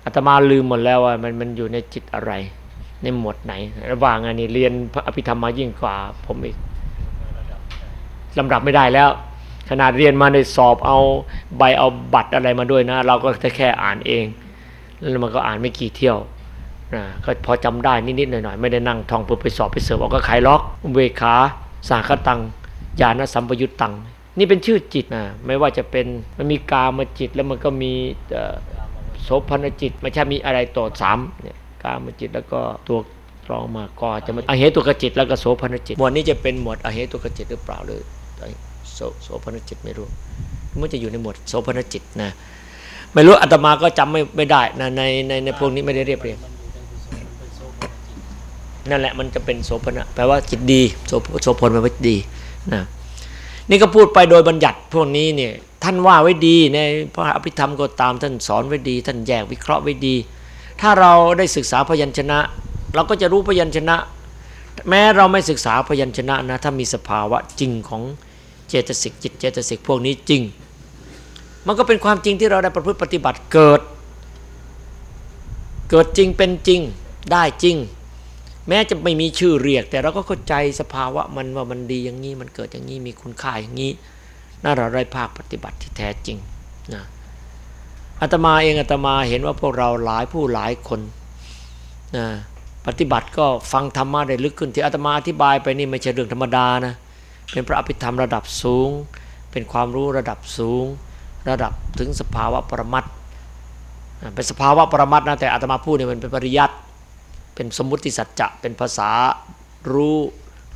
อาตมาลืมหมดแล้วว่ามันมันอยู่ในจิตอะไร ในหมวดไหน ระหว่างอันนี้เรียนพระอภิธรรมมายิ่งกว่า ผมอีกลำดับไม่ได้แล้ว ขนาดเรียนมาในสอบเอาใบเอาบัตรอะไรมาด้วยนะ เราก็แค่อ่านเองแล้วมันก็อ่านไม่กี่เที่ยวนะก็พอจำได้นิดๆหน่อยๆไม่ได้นั่งท่องเพื่อไปสอบไปเสิร์ฟเอาก็ไขล็อกเวขาสาคตังญาณสัมปยุตตังนี่เป็นชื่อจิตนะไม่ว่าจะเป็นมันมีกามจิตแล้วมันก็มีโสภณจิตไม่ใช่มีอะไรต่อสามเนี่ย กามจิตแล้วก็ตัวรองมาก็จะมาอเหตุกจิตแล้วก็โสภณจิตหมวดนี้จะเป็นหมวดอเหตุกจิตหรือเปล่าหรือโสโสภณจิตไม่รู้มันจะอยู่ในหมวดโสภณจิตนะไม่รู้อาตมาก็จำไม่ไม่ได้นะในในในพวกนี้ไม่ได้เรียบเรียงนั่นแหละมันจะเป็นโสภณแปลว่าจิตดีโสโสพลแปลว่าดีนะนี่ก็พูดไปโดยบัญญัติพวกนี้เนี่ยท่านว่าไว้ดีในพระอภิธรรมก็ตามท่านสอนไว้ดี ท่านแยกวิเคราะห์ไว้ดี ถ้าเราได้ศึกษาพยัญชนะ เราก็จะรู้พยัญชนะ แม้เราไม่ศึกษาพยัญชนะนะถ้ามีสภาวะจริงของเจตสิกจิตเจตสิกพวกนี้จริง มันก็เป็นความจริงที่เราได้ประพฤติปฏิบัติเกิด เกิดจริงเป็นจริงได้จริง แม้จะไม่มีชื่อเรียก แต่เราก็เข้าใจสภาวะมันว่ามันดีอย่างนี้มันเกิดอย่างนี้มีคุณค่าอย่างนี้น่าเราได้ภาคปฏิบัติที่แท้จริงนะ อาตมาเองอาตมาเห็นว่าพวกเราหลายผู้หลายคนนะปฏิบัติก็ฟังธรรมะได้ลึกขึ้นที่อาตมาอธิบายไปนี่ไม่ใช่เรื่องธรรมดานะเป็นพระอภิธรรมระดับสูง เป็นความรู้ระดับสูง ระดับถึงสภาวะปรมัตเป็นสภาวะปรมัตนะแต่อาตมาพูดเนี่ยมันเป็นปริยัติเป็นสมมุติสัจจะเป็นภาษารู้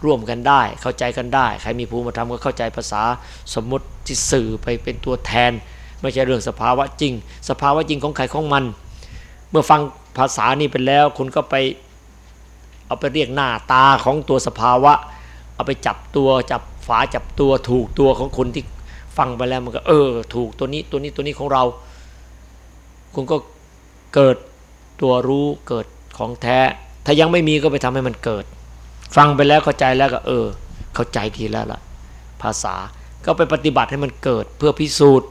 ร่วมกันได้ เข้าใจกันได้ ใครมีภูมิธรรมก็เข้าใจภาษาสมมติที่สื่อไปเป็นตัวแทน ไม่ใช่เรื่องสภาวะจริง สภาวะจริงของใครของมัน เมื่อฟังภาษานี้ไปแล้ว คุณก็ไปเอาไปเรียกหน้าตาของตัวสภาวะ เอาไปจับตัวจับฝาจับตัวถูกตัวของคนที่ฟังไปแล้วมันก็เออ ถูกตัวนี้ตัวนี้ตัวนี้ของเรา คุณก็เกิดตัวรู้เกิดของแท้ ถ้ายังไม่มีก็ไปทำให้มันเกิด ฟังไปแล้วเข้าใจแล้วก็เออ เข้าใจทีแล้วล่ะ ภาษาก็ไปปฏิบัติให้มันเกิดเพื่อพิสูจน์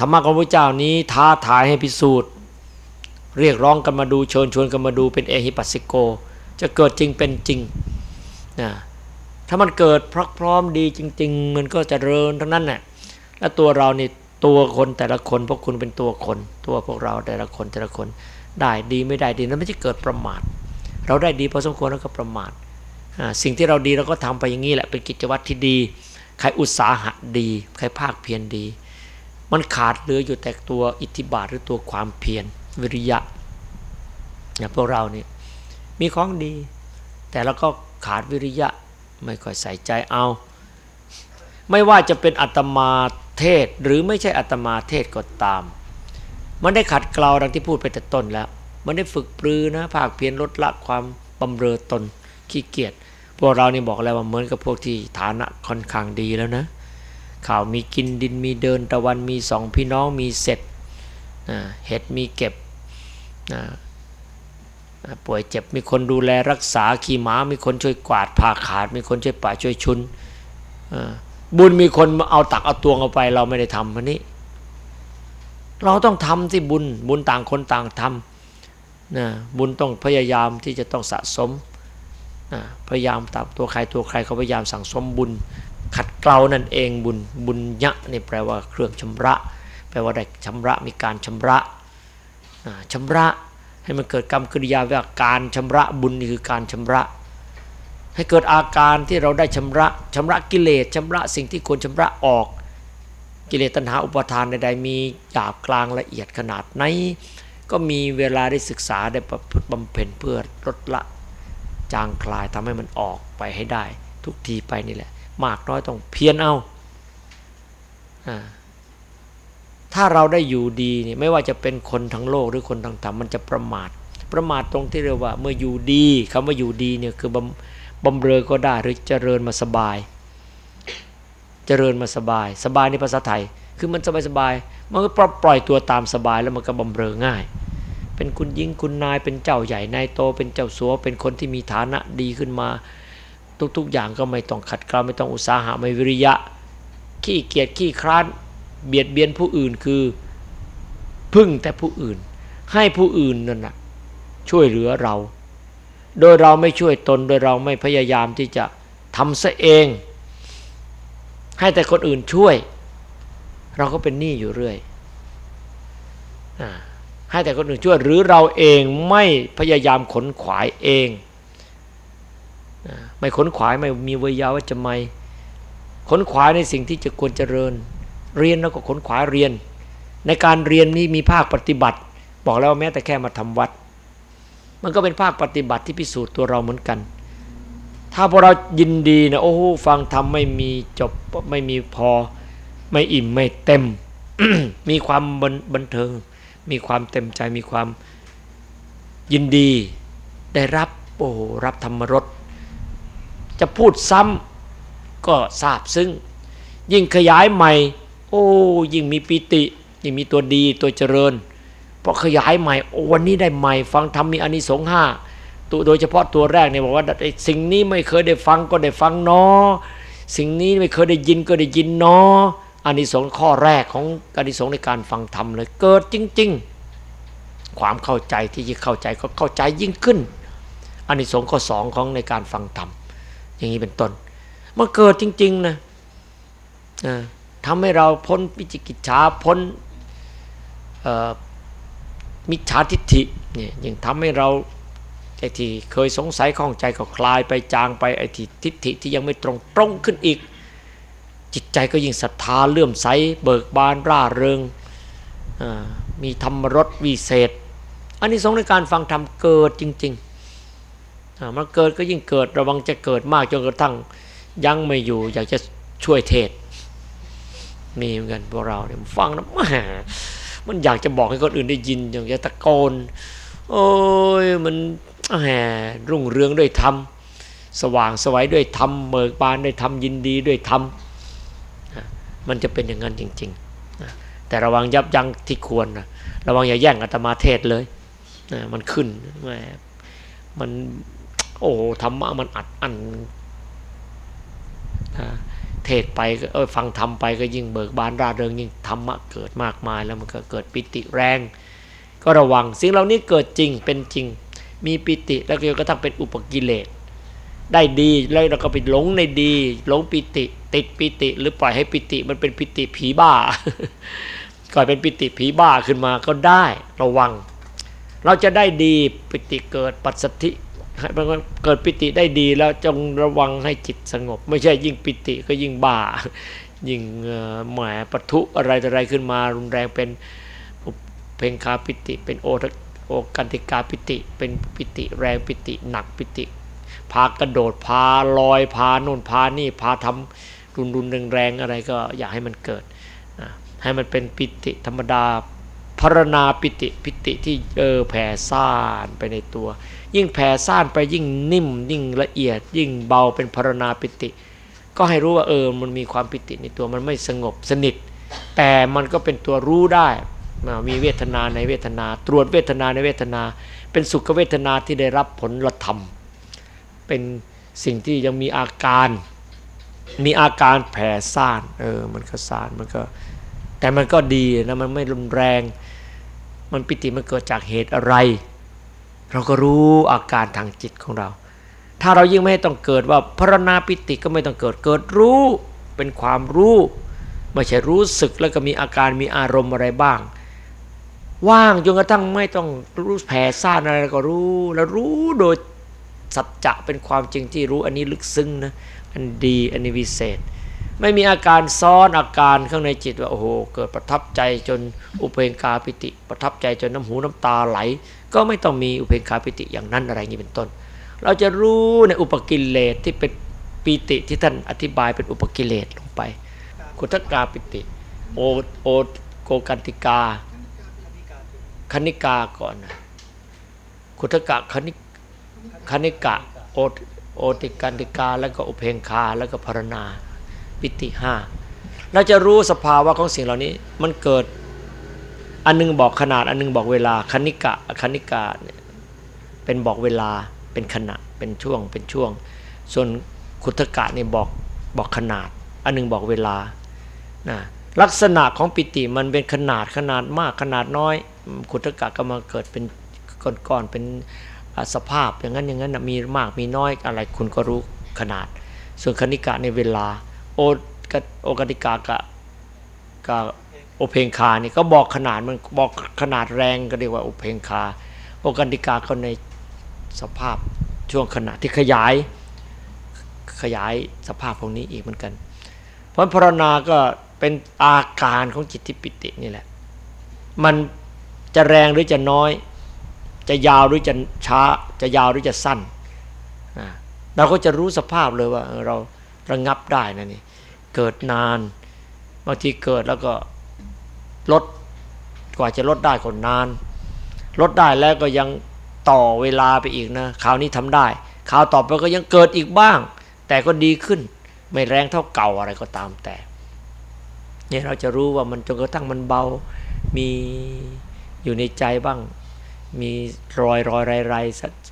ธรรมะของพระเจ้านี้ท้าทายให้พิสูจน์ เรียกร้องกันมาดูเชิญชวนกันมาดูเป็นเอหิปัสสิโก จะเกิดจริงเป็นจริงนะถ้ามันเกิดพรักพร้อมดีจริง ๆ มันก็จะเริญทั้งนั้นแหละและตัวเรานี่ตัวคนแต่ละคนพวกคุณเป็นตัวคน ตัวพวกเราแต่ละคนแต่ละคนได้ดีไม่ได้ดีนั้นไม่ใช่เกิดประมาท เราได้ดีพอสมควรแล้วก็ประมาทสิ่งที่เราดีเราก็ทำไปอย่างนี้แหละเป็นกิจวัตรที่ดี ใครอุตสาหะดี ใครภาคเพียรดี มันขาดเหลืออยู่แต่ตัวอิทธิบาทหรือตัวความเพียรวิริยะเนี่ยพวกเรานี่มีของดี แต่เราก็ขาดวิริยะไม่ค่อยใส่ใจเอา ไม่ว่าจะเป็นอัตมาเทศหรือไม่ใช่อัตมาเทศก็ตาม มันได้ขัดเกลาดังที่พูดไปแต่ต้นแล้ว มันได้ฝึกปรือนะภาคเพียรลดละความบำเรอตนขี้เกียจพวกเรานี่บอกแล้วว่าเหมือนกับพวกที่ฐานะค่อนข้างดีแล้วนะ ข่าวมีกินดินมีเดินตะวันมีสองพี่น้องมีเสร็จเห็ดมีเก็บป่วยเจ็บมีคนดูแลรักษาขี่ม้ามีคนช่วยกวาดผ่าขาด มีคนช่วยป่าช่วยชุนบุญมีคนเอาตักเอาตวงเอาไป เราไม่ได้ทำวันนี้ เราต้องทำที่บุญบุญต่างคนต่างทำนะบุญต้องพยายามที่จะต้องสะสมนะพยายามตามตัวใครตัวใครเขาพยายามสั่งสมบุญ ขัดเกลานั่นเองบุญบุญยะนี่แปลว่าเครื่องชำระ แปลว่าได้ชำระมีการชำระชำระให้มันเกิดกรรมกิริยาว่าการชำระบุญนี่คือการชำระ ให้เกิดอาการที่เราได้ชำระชำระกิเลสชำระสิ่งที่ควรชำระออก กิเลสตัณหาอุปทานใดๆมีหยาบกลางละเอียดขนาดไหนก็มีเวลาได้ศึกษาได้ประพฤติบำเพ็ญเพื่อลดละจางคลายทำให้มันออกไปให้ได้ ทุกทีไปนี่แหละ มากน้อยต้องเพียรเอาถ้าเราได้อยู่ดีนี่ไม่ว่าจะเป็นคนทั้งโลกหรือคนทั้งธรรมมันจะประมาท ประมาทตรงที่เรียกว่า เมื่ออยู่ดีคำว่าอยู่ดีเนี่ยคือบำบำเรอก็ได้หรือเจริญมาสบาย เจริญมาสบาย สบายในภาษาไทย คือมันสบายสบายมันก็ปล่อยตัวตามสบายแล้วมันก็บำเรอง่าย เป็นคุณยิ่งคุณนายเป็นเจ้าใหญ่นายโตเป็นเจ้าสัวเป็นคนที่มีฐานะดีขึ้นมา ทุกๆ อย่างก็ไม่ต้องขัดเกลาไม่ต้องอุตสาหะไม่วิริยะ ขี้เกียจขี้คร้านเบียดเบียนผู้อื่นคือพึ่งแต่ผู้อื่น ให้ผู้อื่นนั่นนะช่วยเหลือเรา โดยเราไม่ช่วยตนโดยเราไม่พยายามที่จะทำซะเอง ให้แต่คนอื่นช่วย เราก็เป็นหนี้อยู่เรื่อยให้แต่คนอื่นช่วยหรือเราเองไม่พยายามขนขวายเอง ไม่ขนขวายไม่มีวิยาวัจจะไม่ขนขวายในสิ่งที่จะควรเจริญ เรียนแล้วก็ขนขวายเรียน ในการเรียนนี้มีภาคปฏิบัติ บอกแล้วแม้แต่แค่มาทำวัด มันก็เป็นภาคปฏิบัติที่พิสูจน์ตัวเราเหมือนกัน ถ้าพอเรายินดีนะโอ้ฟังทำไม่มีจบไม่มีพอ ไม่อิ่มไม่เต็ม มีความบันเทิง มีความเต็มใจมีความยินดีได้รับโอ้รับธรรมรส จะพูดซ้ำก็ทราบซึ่งยิ่งขยายใหม่ โอ้ยิ่งมีปิติ ยิ่งมีตัวดีตัวเจริญเพราะขยายใหม่โอ้วันนี้ได้ใหม่ ฟังธรรมมีอานิสงส์ห้าตัวโดยเฉพาะตัวแรกเนี่ยบอกว่าสิ่งนี้ไม่เคยได้ฟังก็ได้ฟังเนาะสิ่งนี้ไม่เคยได้ยินก็ได้ยินเนาะอานิสงส์ข้อแรกของอานิสงส์ในการฟังธรรมเลยเกิดจริง ๆ ความเข้าใจที่จะเข้าใจก็เข้าใจยิ่งขึ้นอานิสงส์ข้อสองของในการฟังธรรม อย่างนี้เป็นต้นมันเกิดจริง ๆนะทำให้เราพ้นวิจิกิจฉาพ้นมิจฉาทิฏฐิเนี่ยยังทำให้เราไอ้ที่เคยสงสัยข้องใจก็คลายไปจางไปไอ้ที่ทิฏฐิที่ยังไม่ตรงตรงขึ้นอีก จิตใจก็ยิ่งศรัทธาเลื่อมใสเบิกบานร่าเริงมีธรรมรสวิเศษอันนี้สงในการฟังธรรมเกิดจริง ๆ มันเกิดก็ยิ่งเกิดระวังจะเกิดมากจนกระทั่งยังไม่อยู่ อยากจะช่วยเทศ มีเหมือนกันพวกเราเนี่ยฟังนะแมมันอยากจะบอกให้คนอื่นได้ยิน อยากจะตะโกน โอ้ยมันแหมรุ่งเรืองด้วยธรรมสว่างสวัยด้วยธรรมเบิกบานด้วยธรรมยินดีด้วยธรรมมันจะเป็นอย่างนั้นจริงๆ แต่ระวังยับยั้งที่ควรนะระวังอย่าแย่งอาตมาเทศเลย มันขึ้นแหมมัน โอ้ธรรมะมันอัดอั้นเทศไปเออฟังธรรมไปก็ยิ่งเบิกบานราเริงยิ่งธรรมะเกิดมากมายแล้วมันก็เกิดปิติแรง ก็ระวังสิ่งเหล่านี้เกิดจริงเป็นจริง มีปิติแล้วก็กระทั่งเป็นอุปกิเลสได้ดีแล้วเราก็ไปหลงในดีหลงปิติ ติดปิติ หรือปล่อยให้ปิติมันเป็นปิติผีบ้าก่อนเป็นปิติผีบ้าขึ้นมาก็ได้ระวัง เราจะได้ดีปิติเกิดปัสสธิ เกิดปิติได้ดีแล้วจงระวังให้จิตสงบ ไม่ใช่ยิ่งปิติก็ยิ่งบ้า ยิ่งแหมปะทุอะไรอะไรขึ้นมา รุนแรงเป็นอุพเพงคาปีติเป็นโอกกันติกาปีติ เป็นปิติแรงปิติหนักปิติ พากระโดดพาลอยพาโน่นพานี่พาทำรุนรุนแรงแรงอะไรก็อยากให้มันเกิดให้มันเป็นปิติธรรมดาผรณาปีติปีติที่เออแผ่ซ่านไปในตัว ยิ่งแผ่ซ่านไปยิ่งนิ่ม ยิ่งละเอียด ยิ่งเบาเป็นพรณาปิติ ก็ให้รู้ว่าเออมันมีความปิติในตัวมันไม่สงบสนิท แต่มันก็เป็นตัวรู้ได้มีเวทนาในเวทนา ตรวจเวทนาในเวทนา เป็นสุขเวทนาที่ได้รับผลละธรรม เป็นสิ่งที่ยังมีอาการ มีอาการแผ่ซ่านเออมันก็ซ่านมันก็แต่มันก็ดีนะมันไม่รุนแรง มันปิติมันเกิดจากเหตุอะไร เราก็รู้อาการทางจิตของเรา ถ้าเรายิ่งไม่ต้องเกิดว่าพรณาปิติก็ไม่ต้องเกิดเกิดรู้เป็นความรู้ไม่ใช่รู้สึกแล้วก็มีอาการมีอารมณ์อะไรบ้าง ว่างจนกระทั่งไม่ต้องรู้แผ่ซ่านอะไรก็รู้ แล้วรู้โดยสัจจะเป็นความจริงที่รู้อันนี้ลึกซึ้งนะอันดีอันนี้วิเศษ ไม่มีอาการซ้อนอาการข้างในจิตว่าโอ้โหเกิดประทับใจจนอุเบกขาปิติ ประทับใจจนน้ำหูน้ำตาไหล ก็ไม่ต้องมีอุเพงคาปิติอย่างนั้นอะไรอย่างนี้เป็นต้น เราจะรู้ในอุปกิเลสที่เป็นปิติที่ท่านอธิบายเป็นอุปกิเลสลงไปกุทกาปิติ โอโอโกกันติกาคณิกาก่อนนะกุทกะคณิคณิกะโอโอติกันติกาแล้วก็อุเพงคาแล้วก็พรณา ปิติห้าเราจะรู้สภาวะของสิ่งเหล่านี้มันเกิด อันนึงบอกขนาด อันนึงบอกเวลาคณิกะคณิกาเนี่ยเป็นบอกเวลาเป็นขณะเป็นช่วงเป็นช่วง ส่วนคุถกะนี่บอกบอกขนาด อันนึงบอกเวลานะลักษณะของปิติมันเป็นขนาดขนาดมากขนาดน้อยคุถกะก็มาเกิดเป็นก้อนๆเป็นสภาพอย่างนั้นอย่างนั้นมีมากมีน้อยอะไรคุณก็รู้ขนาด ส่วนคณิกะในเวลา โอโอกติกะกะกะโอเพงคานี่ก็บอกขนาดมันบอกขนาดแรงก็เรียกว่าโอเพงคา โอกติกาก็ในสภาพช่วงขณะที่ขยายขยายสภาพพวกนี้อีกเหมือนกัน เพราะพรณาก็เป็นอาการของจิตที่ปิตินี่แหละ มันจะแรงหรือจะน้อย จะยาวหรือจะช้า จะยาวหรือจะสั้น เราก็จะรู้สภาพเลยว่าเราระงับได้นะนี่ เกิดนานบางทีเกิดแล้วก็ลดกว่าจะลดได้ก็นาน ลดได้แล้วก็ยังต่อเวลาไปอีกนะคราวนี้ทำได้คราวต่อไปก็ยังเกิดอีกบ้าง แต่ก็ดีขึ้น ไม่แรงเท่าเก่าอะไรก็ตามแต่เนี่ยเราจะรู้ว่ามันจนกระทั่งมันเบามีอยู่ในใจบ้าง มีรอยรอยไรไร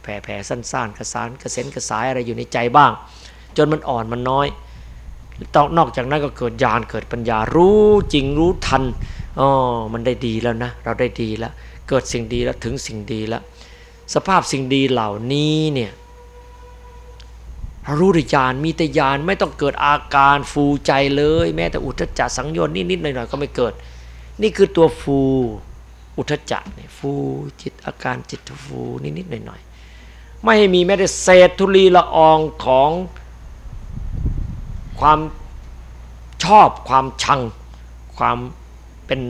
แผ่แผ่สั้นๆกระสานกระเซ็นกระสายอะไรอยู่ในใจบ้าง จนมันอ่อนมันน้อย ต้องนอกจากนั้นก็เกิดญาณเกิดปัญญารู้จริงรู้ทันอ๋อมันได้ดีแล้วนะ เราได้ดีแล้ว เกิดสิ่งดีแล้วถึงสิ่งดีแล้ว สภาพสิ่งดีเหล่านี้เนี่ยรู้ด้ญาณมีแต่ญาณไม่ต้องเกิดอาการฟูใจเลย แม้แต่อุทจจะสังโยชน์นิดๆหน่อยๆก็ไม่เกิด นี่คือตัวฟูอุทจจะเนี่ยฟูจิตอาการจิตฟูนิดๆหน่อยๆไม่ให้มีแม้แต่เศษธุลีละอองของ ความชอบความชัง ความเป็น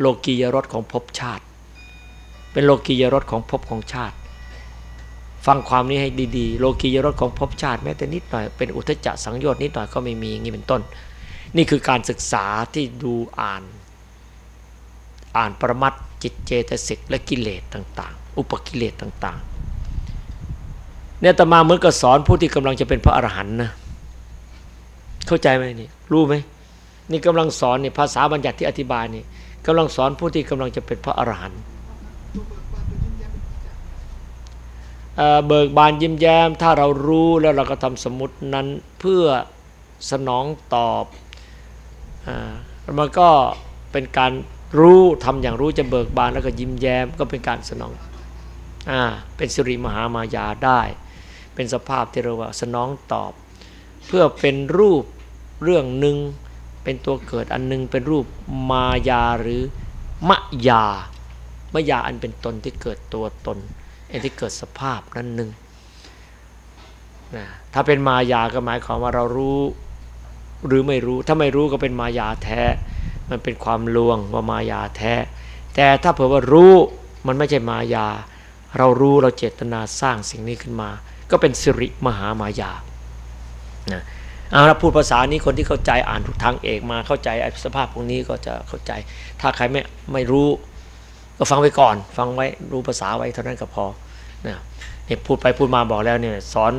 โลกียรสของภพชาติ เป็นโลกียรสของภพของชาติ ฟังความนี้ให้ดีๆ โลกียรสของภพชาติแม้แต่นิดหน่อยเป็นอุทจจะสังโยชน์นิดหน่อยก็ไม่มีอย่างนี้เป็นต้น นี่คือการศึกษาที่ดูอ่าน อ่านประมัดจิตเจตสิกและกิเลสต่างๆ อุปกิเลสต่างๆเนี่ยตมาเหมือนกับสอนผู้ที่กำลังจะเป็นพระอรหันต์นะ เข้าใจไหมนี่รู้ไหมนี่กำลังสอนนี่ภาษาบัญญัติที่อธิบายนี่กำลังสอนผู้ที่กำลังจะเป็นพระอรหันต์เบิกบานยิ้มแย้ม ถ้าเรารู้แล้วเราก็ทำสมมตินั้นเพื่อสนองตอบอมันก็เป็นการรู้ทำอย่างรู้จะเบิกบานแล้วก็ยิ้มแย้มก็เป็นการสนองอ่าเป็นสิริมหามายาได้ เป็นสภาพที่เราว่าสนองตอบ เพื่อเป็นรูป เรื่องหนึ่งเป็นตัวเกิดอันนึงเป็นรูปมายาหรือมะยามะยาอันเป็นตนที่เกิดตัวตนไอ้ที่เกิดสภาพนั้นหนึ่งนะถ้าเป็นมายาก็หมายความว่าเรารู้หรือไม่รู้ถ้าไม่รู้ก็เป็นมายาแท้ มันเป็นความลวงว่ามายาแท้ แต่ถ้าเผื่อว่ารู้มันไม่ใช่มายา เรารู้เราเจตนาสร้างสิ่งนี้ขึ้นมา ก็เป็นสิริมหามายานะ เอาละพูดภาษานี้คนที่เข้าใจอ่านทุกทางเอกมาเข้าใจสภาพพวกนี้ก็จะเข้าใจ ถ้าใครไม่ไม่รู้ก็ฟังไว้ก่อน ฟังไว้รู้ภาษาไว้เท่านั้นก็พอนะเนี่ยพูดไปพูดมาบอกแล้วเนี่ยสอน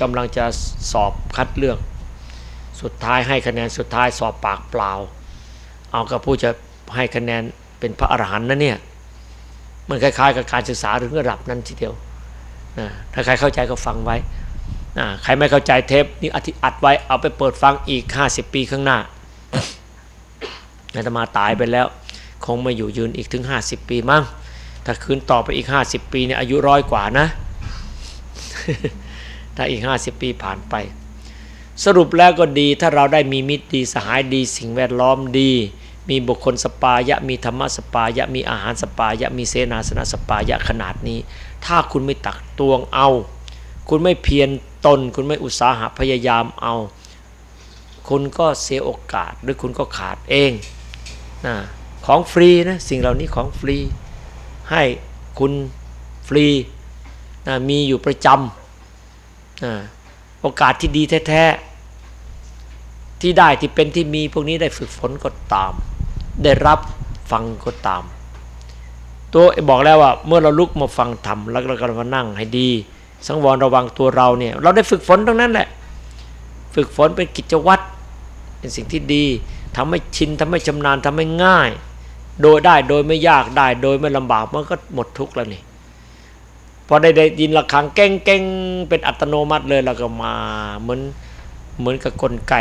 กำลังจะสอบคัดเลือก สุดท้ายให้คะแนนสุดท้ายสอบปากเปล่า เอากับผู้จะให้คะแนนเป็นพระอรหันต์นะเนี่ยมันคล้ายๆกับการศึกษาถึงระดับนั้นทีเดียวนะถ้าใครเข้าใจก็ฟังไว้ ใครไม่เข้าใจเทปนี่อัดไว้เอาไปเปิดฟังอีก 50 ปีข้างหน้าอาตมาตายไปแล้ว คงไม่อยู่ยืนอีกถึง 50 ปีมั้งถ้าคืนต่อไปอีก 50 ปีเนี่ยอายุร้อยกว่านะ ถ้าอีก 50 ปีผ่านไป สรุปแล้วก็ดีถ้าเราได้มีมิตรดีสหายดี สิ่งแวดล้อมดี มีบุคคลสปายะมีธรรมสปายะมีอาหารสปายะมีเสนาสนะสปายะขนาดนี้ ถ้าคุณไม่ตักตวงเอา คุณไม่เพียรตน คุณไม่อุตสาหะพยายามเอา คุณก็เสียโอกาสหรือคุณก็ขาดเองนะของฟรีนะสิ่งเหล่านี้ของฟรี ให้คุณฟรีนะมีอยู่ประจำนะโอกาสที่ดีแท้ๆที่ได้ที่เป็นที่มีพวกนี้ได้ฝึกฝนก็ตาม ได้รับฟังก็ตาม ตัวบอกแล้วว่าเมื่อเราลุกมาฟังธรรมแล้วเราก็มานั่งให้ดี สังวรระวังตัวเราเนี่ยเราได้ฝึกฝนตรงนั้นแหละ ฝึกฝนเป็นกิจวัตรเป็นสิ่งที่ดีทำให้ชินทำให้ชำนาญทำให้ง่าย โดยได้โดยไม่ยากได้โดยไม่ลำบากมันก็หมดทุกข์แล้วนี่พอได้ได้ยินระฆังเก้งเก้งเป็นอัตโนมัติเลยเราก็มาเหมือนเหมือนกับกลไก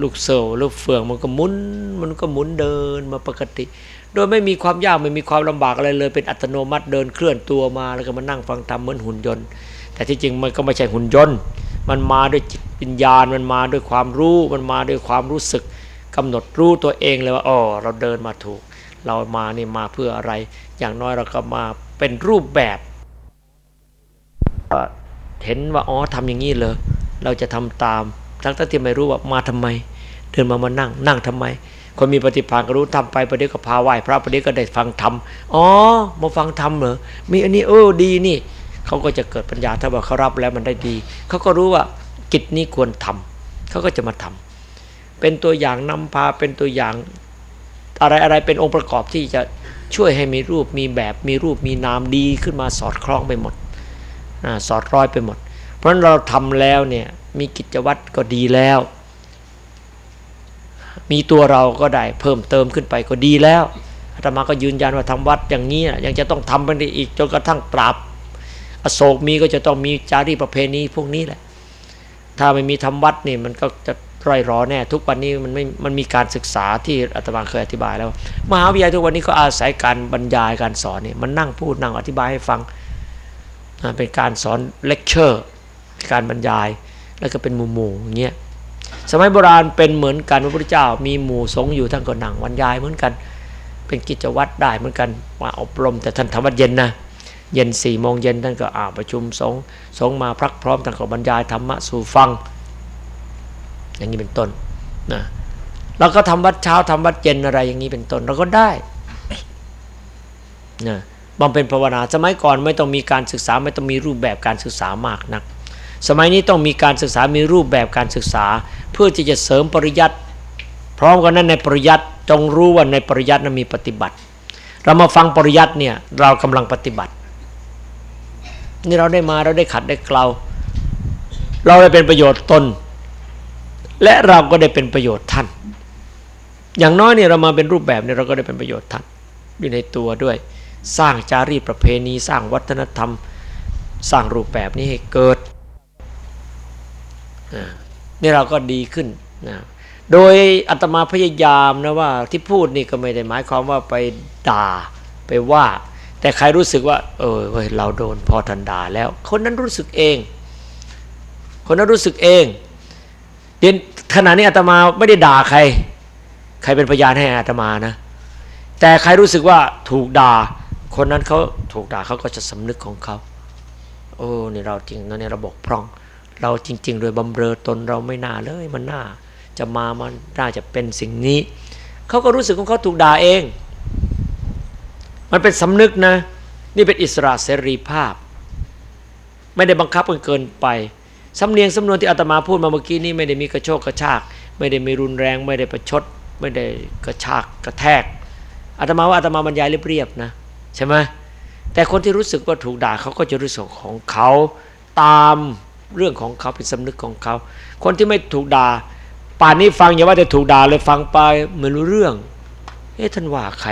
ลูกเซลลูกเฟืองมันก็หมุนมันก็หมุนเดินมาปกติ โดยไม่มีความยากไม่มีความลำบากอะไรเลย เป็นอัตโนมัติเดินเคลื่อนตัวมาแล้วก็มานั่งฟังธรรมเหมือนหุ่นยนต์ แต่ที่จริงมันก็ไม่ใช่หุ่นยนต์ มันมาด้วยจิตวิญญาณมันมาด้วยความรู้มันมาด้วยความรู้สึกกำหนดรู้ตัวเองเลยว่าอ๋อเราเดินมาถูก เรามานี่มาเพื่ออะไร อย่างน้อยเราก็มาเป็นรูปแบบเห็นว่าอ๋อทำอย่างนี้เลยเราจะทำตามทั้งที่ไม่รู้ว่ามาทำไม เดินมามานั่งนั่งทำไม คนมีปฏิภาณก็รู้ทำไปประเดี๋ยวก็พาไหว้พระประเดี๋ยวก็ได้ฟังธรรมอ๋อมาฟังธรรมเหรอมีอันนี้เออดีนี่เขาก็จะเกิดปัญญาถ้าว่าเขารับแล้วมันได้ดี เขาก็รู้ว่ากิจนี้ควรทำเขาก็จะมาทำเป็นตัวอย่างนำพาเป็นตัวอย่าง อะไรอะไรเป็นองค์ประกอบที่จะช่วยให้มีรูปมีแบบมีรูปมีนามดีขึ้นมาสอดคล้องไปหมดสอดร้อยไปหมด เพราะฉะนั้นเราทำแล้วเนี่ยมีกิจวัตรก็ดีแล้ว มีตัวเราก็ได้เพิ่มเติมขึ้นไปก็ดีแล้วอาตมาก็ยืนยันว่าทำวัดอย่างนี้ยังจะต้องทำไปอีกจนกระทั่งปราบอโศกมีก็จะต้องมีจารีประเพณีพวกนี้แหละ ถ้าไม่มีทำวัดนี่มันก็จะร่อยรอแน่ทุกวันนี้มันไม่มันมีการศึกษาที่อาตมาเคยอธิบายแล้ว มหาวิทยาลัยทุกวันนี้ก็อาศัยการบรรยายการสอนนี่มันนั่งพูดนั่งอธิบายให้ฟังเป็นการสอนเลคเชอร์การบรรยายแล้วก็เป็นหมู่หมู่อย่างเงี้ย สมัยโบราณเป็นเหมือนกันพระพุทธเจ้า มีหมู่สงฆ์อยู่ท่านก็นั่งบรรยายเหมือนกัน เป็นกิจวัตรได้เหมือนกันมาอบรมแต่ท่านทำวัดเย็นนะเย็นสี่โมงเย็นท่านก็อ่าประชุมสงฆ์สงฆ์มาพรักพร้อมท่านก็บรรยายธรรมะสู่ฟัง อย่างนี้เป็นต้นนะเราก็ทำวัดเช้าทำวัดเย็นอะไรอย่างนี้เป็นต้นเราก็ได้นะบำเพ็ญภาวนาสมัยก่อนไม่ต้องมีการศึกษาไม่ต้องมีรูปแบบการศึกษามากนัก สมัยนี้ต้องมีการศึกษามีรูปแบบการศึกษา เพื่อที่จะเสริมปริยัติพร้อมกันนั้นในปริยัติจงรู้ว่าในปริยัตินั้นมีปฏิบัติ เรามาฟังปริยัติเนี่ยเรากำลังปฏิบัติ นี่เราได้มาเราได้ขัดได้เกลาเราได้เป็นประโยชน์ตน และเราก็ได้เป็นประโยชน์ท่าน อย่างน้อยเนี่ยเรามาเป็นรูปแบบเนี่ยเราก็ได้เป็นประโยชน์ท่านอยู่ในตัวด้วย สร้างจารีตประเพณี สร้างวัฒนธรรม สร้างรูปแบบนี้ให้เกิด นี่เราก็ดีขึ้นนะโดยอัตมาพยายามนะว่าที่พูดนี่ก็ไม่ได้หมายความว่าไปด่าไปว่า แต่ใครรู้สึกว่า เออเราโดนพอทันด่าแล้ว คนนั้นรู้สึกเอง คนนั้นรู้สึกเองเดี๋ยวขณะนี้อาตมาไม่ได้ด่าใคร ใครเป็นพยานให้อาตมานะ แต่ใครรู้สึกว่าถูกด่า คนนั้นเขาถูกด่าเขาก็จะสำนึกของเขาโอ้นี่เราจริงนะเนี่ยเราบกพร่อง เราจริง ๆ โดยบำเรอตนเราไม่น่าเลยมันน่าจะมามันน่าจะเป็นสิ่งนี้ เขาก็รู้สึกของเขาถูกด่าเอง มันเป็นสำนึกนะ นี่เป็นอิสระเสรีภาพ ไม่ได้บังคับกันเกินไปสำเนียงสำนวนที่อาตมาพูดมาเมื่อกี้นี้ไม่ได้มีกระโชกกระชาก ไม่ได้มีรุนแรง ไม่ได้ประชด ไม่ได้กระชากกระแทกอาตมาว่าอาตมาบรรยายเรียบๆนะใช่ไหมแต่คนที่รู้สึกว่าถูกด่าเขาก็จะรู้สึกของเขาตาม เรื่องของเขาเป็นสำนึกของเขา คนที่ไม่ถูกด่าป่านนี้ฟังอย่าว่าแต่ถูกด่าเลยฟังไปไม่รู้เรื่อง เอ๊ะท่านว่าใคร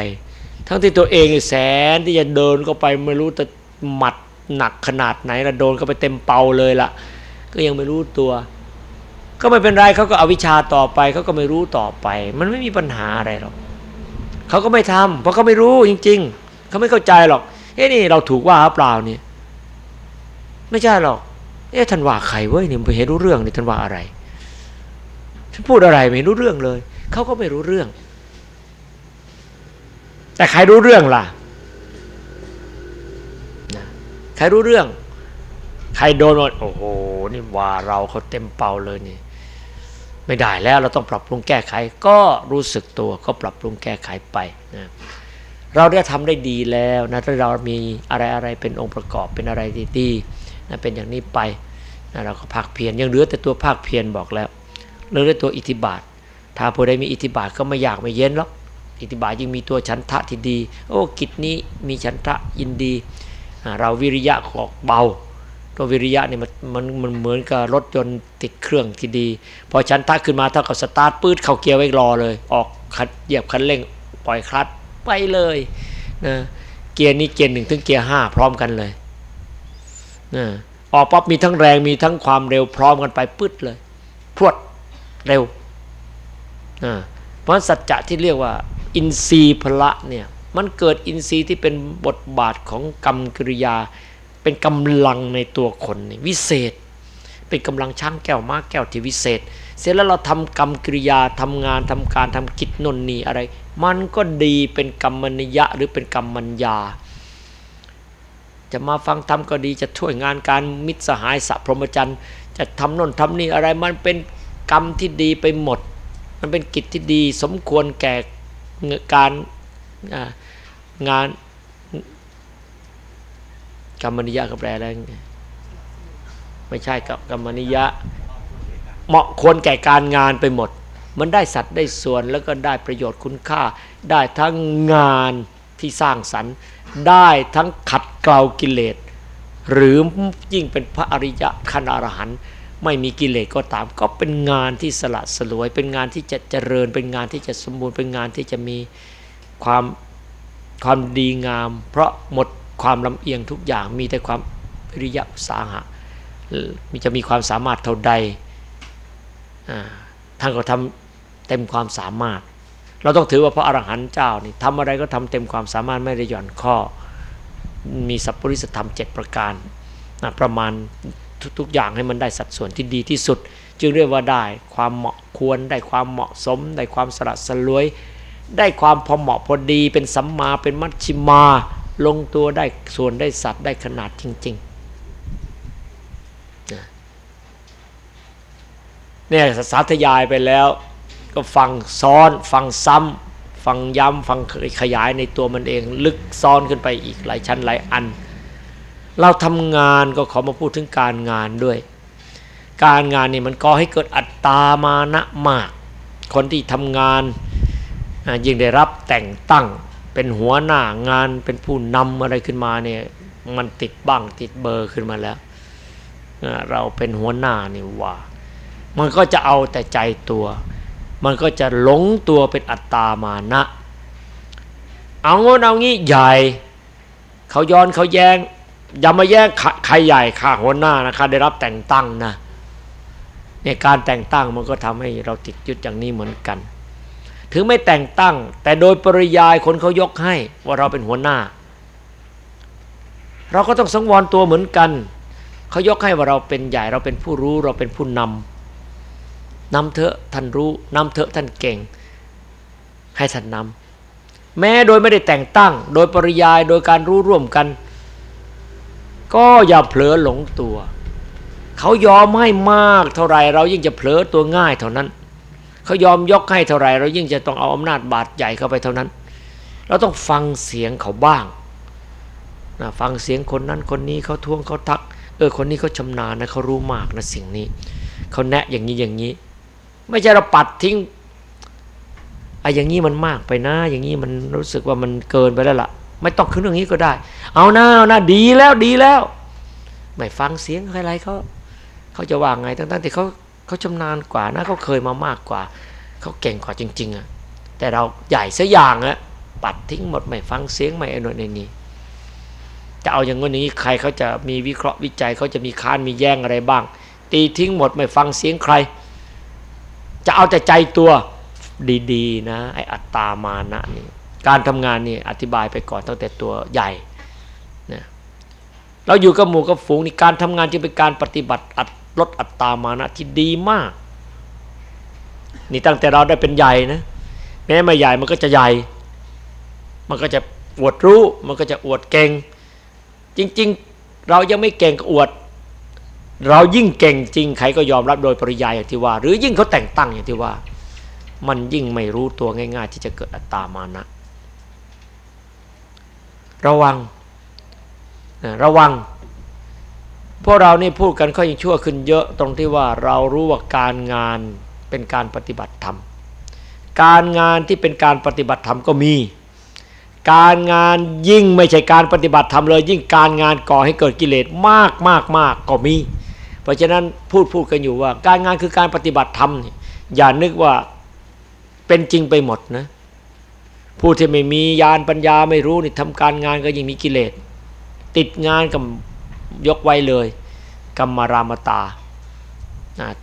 ทั้งที่ตัวเองแสนที่จะเดินก็ไปไม่รู้แต่หมัดหนักขนาดไหนละโดนก็ไปเต็มเป่าเลยละ่ะก็ยังไม่รู้ตัว ก็ไม่เป็นไรเขาก็อวิชาต่อไปเขาก็ไม่รู้ต่อไป มันไม่มีปัญหาอะไรหรอกเขาก็ไม่ทำเพราะเขาไม่รู้จริง ๆเขาไม่เข้าใจหรอกเฮ้นี่เราถูกว่าหรือเปล่าเนี่ยไม่ใช่หรอก เอ๊ะท่านว่าใครเว้ยนี่ไม่เห็นรู้เรื่องนี่ท่านว่าอะไรท่านพูดอะไรไม่รู้เรื่องเลยเขาก็ไม่รู้เรื่อง แต่ใครรู้เรื่องล่ะใครรู้เรื่อง ใครโดนโอ้โหนี่ว่าเราเขาเต็มเป่าเลยนี่ไม่ได้แล้วเราต้องปรับปรุงแก้ไข ก็รู้สึกตัวก็ปรับปรุงแก้ไขไปนะเราได้ทำได้ดีแล้วนะถ้าเรามีอะไรอะไรเป็นองค์ประกอบเป็นอะไรดีๆ นะเป็นอย่างนี้ไปนะเราก็ภาคเพียรยังเหลือแต่ตัวภาคเพียรบอกแล้วเหลือแต่ตัวอิทธิบาท ถ้าผู้ใดมีอิทธิบาทก็ไม่อยากไม่เย็นหรอกอิทธิบาทยิ่งมีตัวฉันทะที่ดี โอ้กิจนี้มีฉันทะยินดี เราวิริยะขอกเบา ตัววิริยะนี่มันมันมันเหมือนกับรถยนต์ติดเครื่องที่ดี พอฉันทักขึ้นมาเท่ากับสตาร์ทปื้ดเข้าเกียร์ไว้รอเลย ออกคัดเหยียบคันเร่งปล่อยคลัตไปเลยนะเกียร์นี้เกียร์หนึ่งถึงเกียร์ห้าพร้อมกันเลย นะออกปั๊บมีทั้งแรงมีทั้งความเร็วพร้อมกันไปปื๊ดเลย พรวดเร็วนะเพราะสัจจะที่เรียกว่า อินทรีย์พละเนี่ยมันเกิดอินทรีย์ที่เป็นบทบาทของกรรมกิริยา เป็นกำลังในตัวคนวิเศษ เป็นกำลังช่างแก้วม้าแก้วที่วิเศษ เสร็จแล้วเราทำกรรมกิริยาทำงานทำการทำกิจนนนีอะไร มันก็ดีเป็นกรรมนิยะหรือเป็นกรรมัญญา จะมาฟังธรรมก็ดีจะช่วยงานการมิตรสหายสัพพรหมจรรย์ จะทำนนทำนี่อะไรมันเป็นกรรมที่ดีไปหมด มันเป็นกิจที่ดีสมควรแก่การงานกรรมนิยะก็แปลแล้วไม่ใช่กับกรรมนิยะ เหมาะควรแก่การงานไปหมด มันได้สัตว์ได้ส่วนแล้วก็ได้ประโยชน์คุณค่า ได้ทั้งงานที่สร้างสรรค์ ได้ทั้งขัดเกลากิเลสหรือยิ่งเป็นพระอริยะขันอรหันต์ไม่มีกิเลสก็ตาม ก็เป็นงานที่สละสลวย เป็นงานที่จะเจริญ เป็นงานที่จะสมบูรณ์เป็นงานที่จะมีความความดีงาม เพราะหมดความลำเอียงทุกอย่างมีแต่ความวิริยะสาหะมีจะมีความสามารถเท่าใดท่านก็ทำเต็มความสามารถ เราต้องถือว่าพระอรหันต์เจ้านี่ทำอะไรก็ทำเต็มความสามารถไม่ได้หย่อนข้อ มีสัพปริสธรรมเจ็ดประการนะประมาณทุกๆอย่างให้มันได้สัดส่วนที่ดีที่สุด จึงเรียกว่าได้ความเหมาะควรได้ความเหมาะสม ได้ความสละสลวย ได้ความพอเหมาะพอดีเป็นสัมมาเป็นมัชชิมา ลงตัวได้ส่วนได้สัตว์ได้ขนาดจริงๆเนี่ยสาธยายไปแล้ว ก็ฟังซ้อน ฟังซ้ำฟังย้ำฟังขยายในตัวมันเอง ลึกซ้อนขึ้นไปอีกหลายชั้นหลายอัน เราทำงานก็ขอมาพูดถึงการงานด้วย การงานนี่มันก่อให้เกิดอัตตามานะมาก คนที่ทำงานยิ่งได้รับแต่งตั้งเป็นหัวหน้างานเป็นผู้นำอะไรขึ้นมาเนี่ยมันติดบ้างติดเบอร์ขึ้นมาแล้ว เราเป็นหัวหน้านี่ว่า มันก็จะเอาแต่ใจตัว มันก็จะหลงตัวเป็นอัตตามานะ เอางนเอางี้ใหญ่เขาย้อนเขาแยง้งอย่ามาแย่งใครใหญ่ข้าหัวหน้านะคะได้รับแต่งตั้งนะเนี่ยการแต่งตั้งมันก็ทำให้เราติดยึดอย่างนี้เหมือนกัน ถึงไม่แต่งตั้ง แต่โดยปริยายคนเขายกให้ว่าเราเป็นหัวหน้า เราก็ต้องสังวรตัวเหมือนกัน เขายกให้ว่าเราเป็นใหญ่เราเป็นผู้รู้เราเป็นผู้นำ นำเถอะท่านรู้นำเถอะท่านเก่ง ให้ท่านนำแม้โดยไม่ได้แต่งตั้ง โดยปริยายโดยการรู้ร่วมกัน ก็อย่าเผลอหลงตัว เขายอมให้มากเท่าไรเรายิ่งจะเผลอตัวง่ายเท่านั้น เขายอมยกให้เท่าไรเรายิ่งจะต้องเอาอำนาจบาดใหญ่เข้าไปเท่านั้น เราต้องฟังเสียงเขาบ้างนะฟังเสียงคนนั้นคนนี้เขาท้วงเขาทัก เออคนนี้เขาชำนาญนะเขารู้มากนะสิ่งนี้ เขาแนะอย่างนี้อย่างนี้ ไม่ใช่เราปัดทิ้งไอ้อย่างนี้มันมากไปนะ อย่างนี้มันรู้สึกว่ามันเกินไปแล้วล่ะ ไม่ต้องขึ้นอย่างนี้ก็ได้ เอาหน้าเอาหน้าดีแล้วดีแล้ว ไม่ฟังเสียงใครเขาเขาจะว่าไงตั้งๆที่เขาเขาชำนาญกว่านะเขาเคยมามากกว่า เขาเก่งกว่าจริง ๆอะแต่เราใหญ่ซะอย่างอะปัดทิ้งหมดไม่ฟังเสียงไม่ไอ้นในนี้จะเอาอย่างนี้ใครเขาจะมีวิเคราะห์วิจัยเขาจะมีค้านมีแย้งอะไรบ้าง ตีทิ้งหมดไม่ฟังเสียงใคร จะเอาแต่ใจตัวดีๆนะไออัตตามานะนี่การทำงานนี่อธิบายไปก่อนตั้งแต่ตัวใหญ่นะเราอยู่กับหมู่กับฝูงนี่การทำงานจึงเป็นการปฏิบัติอัตลดอัตตามานะที่ดีมาก นี่ตั้งแต่เราได้เป็นใหญ่นะแม้ไม่ใหญ่มันก็จะใหญ่ มันก็จะอวดรู้มันก็จะอวดเก่ง จริง ๆ เรายังไม่เก่งก็อวด เรายิ่งเก่งจริงใครก็ยอมรับโดยปริยายอย่างที่ว่า หรือยิ่งเขาแต่งตั้งอย่างที่ว่า มันยิ่งไม่รู้ตัวง่าย ๆ ที่จะเกิดอัตตามานะ ระวังระวังพวกเรานี่พูดกันก็ยังชั่วขึ้นเยอะตรงที่ว่าเรารู้ว่าการงานเป็นการปฏิบัติธรรม การงานที่เป็นการปฏิบัติธรรมก็มี การงานยิ่งไม่ใช่การปฏิบัติธรรมเลย ยิ่งการงานก่อให้เกิดกิเลสมากมากมากก็มี ราะฉะนั้นพูดพูดกันอยู่ว่า การงานคือการปฏิบัติธรรมอย่านึกว่าเป็นจริงไปหมดนะผู้ที่ไม่มีญาณปัญญาไม่รู้นี่ทำการงานก็ยิ่งมีกิเลส ติดงานกับยกไว้เลยกรรมรามตา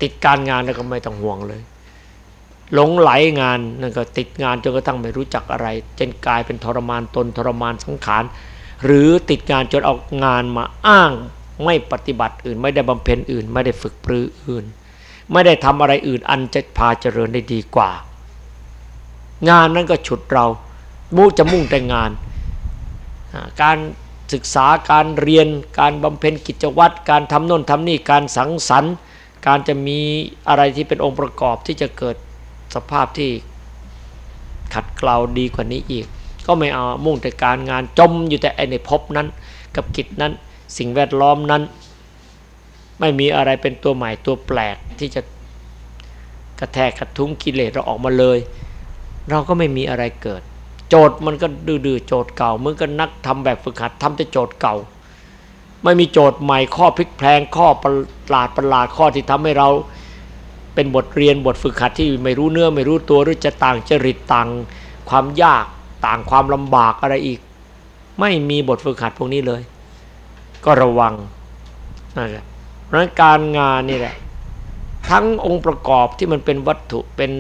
ติดการงานแล้วก็ไม่ต้องห่วงเลย หลงไหลงานนั่นก็ติดงานจนกระทั่งไม่รู้จักอะไรจนกลายเป็นทรมานตนทรมานสังขาร หรือติดงานจนเอางานมาอ้าง ไม่ปฏิบัติอื่น ไม่ได้บำเพ็ญอื่น ไม่ได้ฝึกปรืออื่น ไม่ได้ทำอะไรอื่นอันจะพาเจริญได้ดีกว่า งานนั้นก็ฉุดเรามุ่งจะมุ่งแต่งาน การศึกษาการเรียนการบำเพ็ญกิจวัตรการทำโน่นทำนี่การสังสรรค์ การจะมีอะไรที่เป็นองค์ประกอบที่จะเกิดสภาพที่ขัดเกลาดีกว่านี้อีก ก็ไม่เอามุ่งแต่การงานจมอยู่แต่ในภพนั้นกับกิจนั้น สิ่งแวดล้อมนั้น ไม่มีอะไรเป็นตัวใหม่ตัวแปลกที่จะกระแทกกระทุ้งกิเลสเราออกมาเลย เราก็ไม่มีอะไรเกิด โจทย์มันก็ดื้อโจทย์เก่าเหมือนกับนักทำแบบฝึกหัดทำแต่โจทย์เก่า ไม่มีโจทย์ใหม่ข้อพลิกแพลงข้อประหลาดประหลาดข้อที่ทำให้เราเป็นบทเรียนบทฝึกหัดที่ไม่รู้เนื้อไม่รู้ตัวหรือจะต่างจริตต่างความยากต่างความลำบากอะไรอีก ไม่มีบทฝึกหัดพวกนี้เลย ก็ระวังนะครับเพราะนั้นการงานนี่แหละ ทั้งองค์ประกอบที่มันเป็นวัตถุเป็น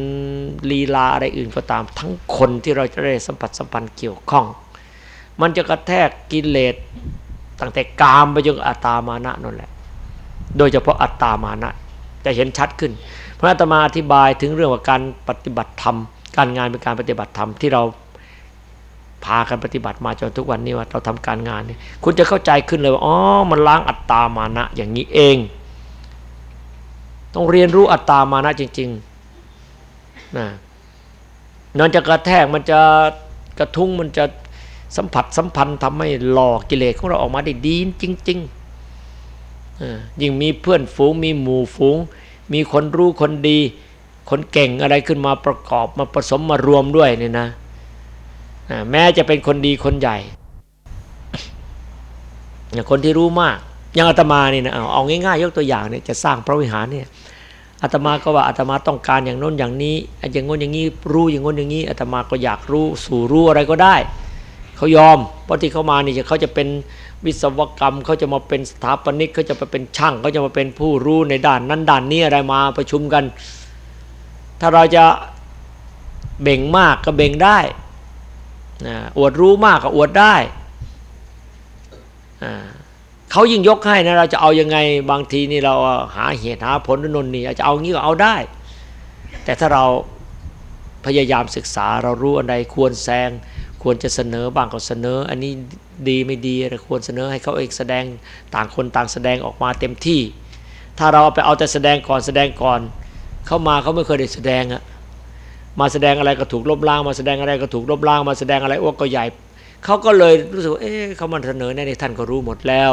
ลีลาอะไรอื่นก็ตาม ทั้งคนที่เราจะได้สัมผัสสัมพันธ์เกี่ยวข้อง มันจะกระแทกกิเลสตั้งแต่กามไปจนอัตตามานะนั่นแหละ โดยเฉพาะอัตตามานะจะเห็นชัดขึ้น พระอาตมาอธิบายถึงเรื่องว่าการปฏิบัติธรรม การงานเป็นการปฏิบัติธรรมที่เรา พากันปฏิบัติมาจนทุกวันนี้ว่าเราทำการงานเนี่ยคุณจะเข้าใจขึ้นเลยว่าอ๋อมันล้างอัตตามานะอย่างนี้เอง ต้องเรียนรู้อัตตามานะจริงๆนะนั่นจะกระแทกมันจะกระทุ้งมันจะสัมผัสสัมพันธ์ทำให้หลอกกิเลสของเราออกมาได้ดีจริงๆยิ่งมีเพื่อนฝูงมีหมู่ฝูง มีคนรู้คนดี คนเก่งอะไรขึ้นมาประกอบมาผสมมารวมด้วยเนี่ยนะ แม้จะเป็นคนดีคนใหญ่คนที่รู้มากอย่างอาตมานี่นะเอาง่ายๆยกตัวอย่างเนี่ยจะสร้างพระวิหารเนี่ยอาตมาก็ว่าอาตมาต้องการอย่างโน้นอย่างนี้อย่างโน้นอย่างนี้รู้อย่างโน้นอย่างนี้อาตมาก็อยากรู้สู่รู้อะไรก็ได้เขายอมเพราะที่เขามานี่เขาจะเป็นวิศวกรรมเขาจะมาเป็นสถาปนิกเขาจะมาเป็นช่างเขาจะมาเป็นผู้รู้ในด้านนั้นด้านนี้อะไรมาประชุมกัน ถ้าเราจะเบ่งมากก็เบ่งได้ อวดรู้มากก็อวดได้เขายิ่งยกให้นะเราจะเอายังไงบางทีนี่เราหาเหตุหาผลนนนี่จะเอางี้ก็เอาได้ แต่ถ้าเราพยายามศึกษาเรารู้อันใดควรแซงควรจะเสนอบ้างก็เสนอ อันนี้ดีไม่ดีอะไรควรเสนอให้เขาเองแสดงต่างคนต่างแสดงออกมาเต็มที่ ถ้าเราไปเอาแต่แสดงก่อนแสดงก่อน เข้ามาเขาไม่เคยได้แสดงอะ มาแสดงอะไรก็ถูกลบล้าง มาแสดงอะไรก็ถูกลบล้าง มาแสดงอะไรอ้วกก็ใหญ่เขาก็เลยรู้สึกเอ๊ะเขามาเสนอในท่านก็รู้หมดแล้ว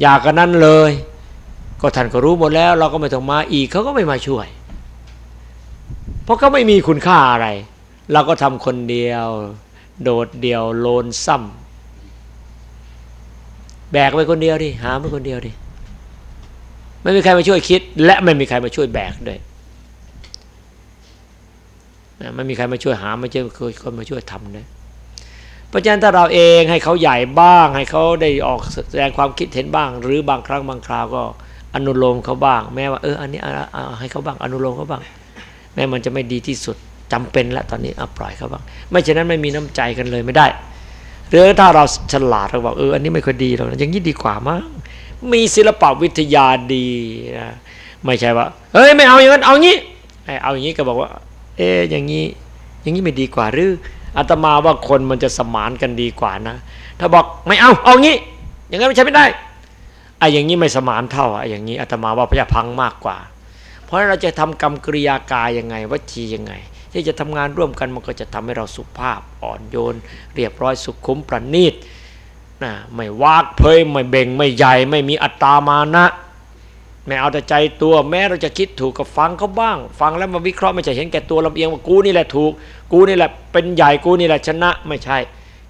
อยากกันนั้นเลย ก็ท่านก็รู้หมดแล้ว เราก็ไม่ต้องมาอีกเขาก็ไม่มาช่วย เพราะเขาไม่มีคุณค่าอะไร เราก็ทำคนเดียว โดดเดียวโลนซ้ำแบกไปคนเดียวดิหาไปคนเดียวดิไม่มีใครมาช่วยคิด และไม่มีใครมาช่วยแบกด้วย ไม่มีใครมาช่วยหาไม่ใช่คนมาช่วยทำด้วยเพราะฉะนั้นถ้าเราเองให้เขาใหญ่บ้าง ให้เขาได้ออกแสดงความคิดเห็นบ้าง หรือบางครั้งบางคราวก็อนุโลมเขาบ้าง แม้ว่าเอออันนี้ให้เขาบ้างอนุโลมเขาบ้าง แม้มันจะไม่ดีที่สุดจำเป็นล้วตอนนี้เอาปล่อยเขาบ้าง ไม่เช่นนั้นไม่มีน้ำใจกันเลยไม่ได้ หรือถ้าเราฉลาดเราบอกเอออันนี้ไม่ค่อยดีหรอกอย่างนี้ดีกว่ามั้งมีศิลปวิทยาดีนะไม่ใช่ว่าเฮ้ยไม่เอาอย่างนั้นเอางี้เอาอย่างนี้ก็บอกว่า เอ๊อย่างนี้ อย่างนี้ไม่ดีกว่าหรืออาตมาว่าคนมันจะสมานกันดีกว่านะ ถ้าบอกไม่เอาเอางี้ อย่างนั้นไม่ใช่ไม่ได้ไอ้อย่างนี้ไม่สมานเท่าไอ้อย่างนี้อาตมาว่าพยาพังมากกว่า เพราะเราจะทำกรรมกริยากายยังไงวัจียังไง ที่จะทำงานร่วมกันมันก็จะทำให้เราสุภาพอ่อนโยน เรียบร้อยสุขุมประณีตนะไม่วากเพยไม่เบ่งไม่ใหญ่ ไม่มีอัตตามานะ ไม่เอาแต่ใจตัวแม้เราจะคิดถูกก็ฟังเขาบ้าง ฟังแล้วมาวิเคราะห์ไม่ใช่เห็นแก่ตัวลำเอียงว่ากูนี่แหละถูก กูนี่แหละเป็นใหญ่กูนี่แหละชนะไม่ใช่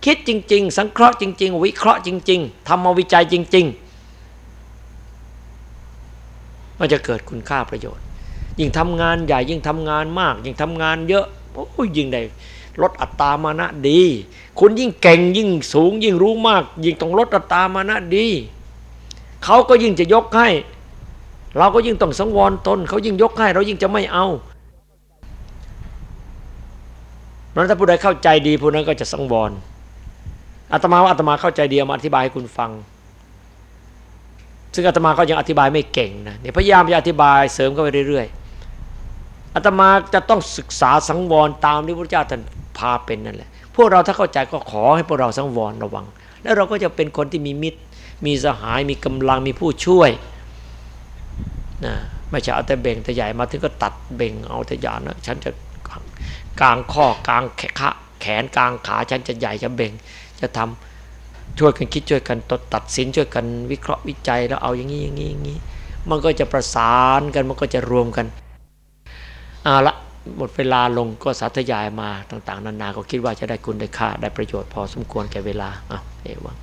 คิดจริง ๆ สังเคราะห์จริง ๆ วิเคราะห์จริง ๆทำมาวิจัยจริง ๆ มันจะเกิดคุณค่าประโยชน์ ยิ่งทำงานใหญ่ยิ่งทำงานมาก ยิ่งทำงานเยอะโอ้ยิ่งได้ลดอัตรามานะดี คุณยิ่งเก่งยิ่งสูงยิ่งรู้มาก ยิ่งต้องลดอัตรามานะดีเขาก็ยิ่งจะยกให้ เราก็ยิ่งต้องสังวรตนเขายิ่งยกให้ เรายิ่งจะไม่เอาเพราะถ้าผู้ใดเข้าใจดีผู้นั้นก็จะสังวรอาตมาว่าอาตมาเข้าใจดีมาอธิบายให้คุณฟัง ซึ่งอาตมาก็ยังอธิบายไม่เก่งนะเนี่ยพยายามจะอธิบายเสริมเข้าไปเรื่อยๆอาตมาจะต้องศึกษาสังวรตามที่พระเจ้าท่านพาเป็นนั่นแหละพวกเราถ้าเข้าใจก็ขอให้พวกเราสังวรระวัง แล้วเราก็จะเป็นคนที่มีมิตร มีสหายมีกำลังมีผู้ช่วย นะไม่ใช่เอาแต่เบ่งแต่ใหญ่มาถึงก็ตัดเบ่งเอาแต่ยานะฉันจะกลางข้อกลางแขนแขนกลางขาฉันจะใหญ่จะเบ่งจะทำช่วยกันคิดช่วยกันตดตัดสินช่วยกันวิเคราะห์วิจัยแล้วเอาอย่างนี้อย่างนี้อย่างนี้มันก็จะประสานกันมันก็จะรวมกันเอาละหมดเวลาลงก็สาธยายมาต่าง ๆ นานาก็คิดว่าจะได้คุณได้ค่าได้ประโยชน์พอสมควรแก่เวลาอะเอวัง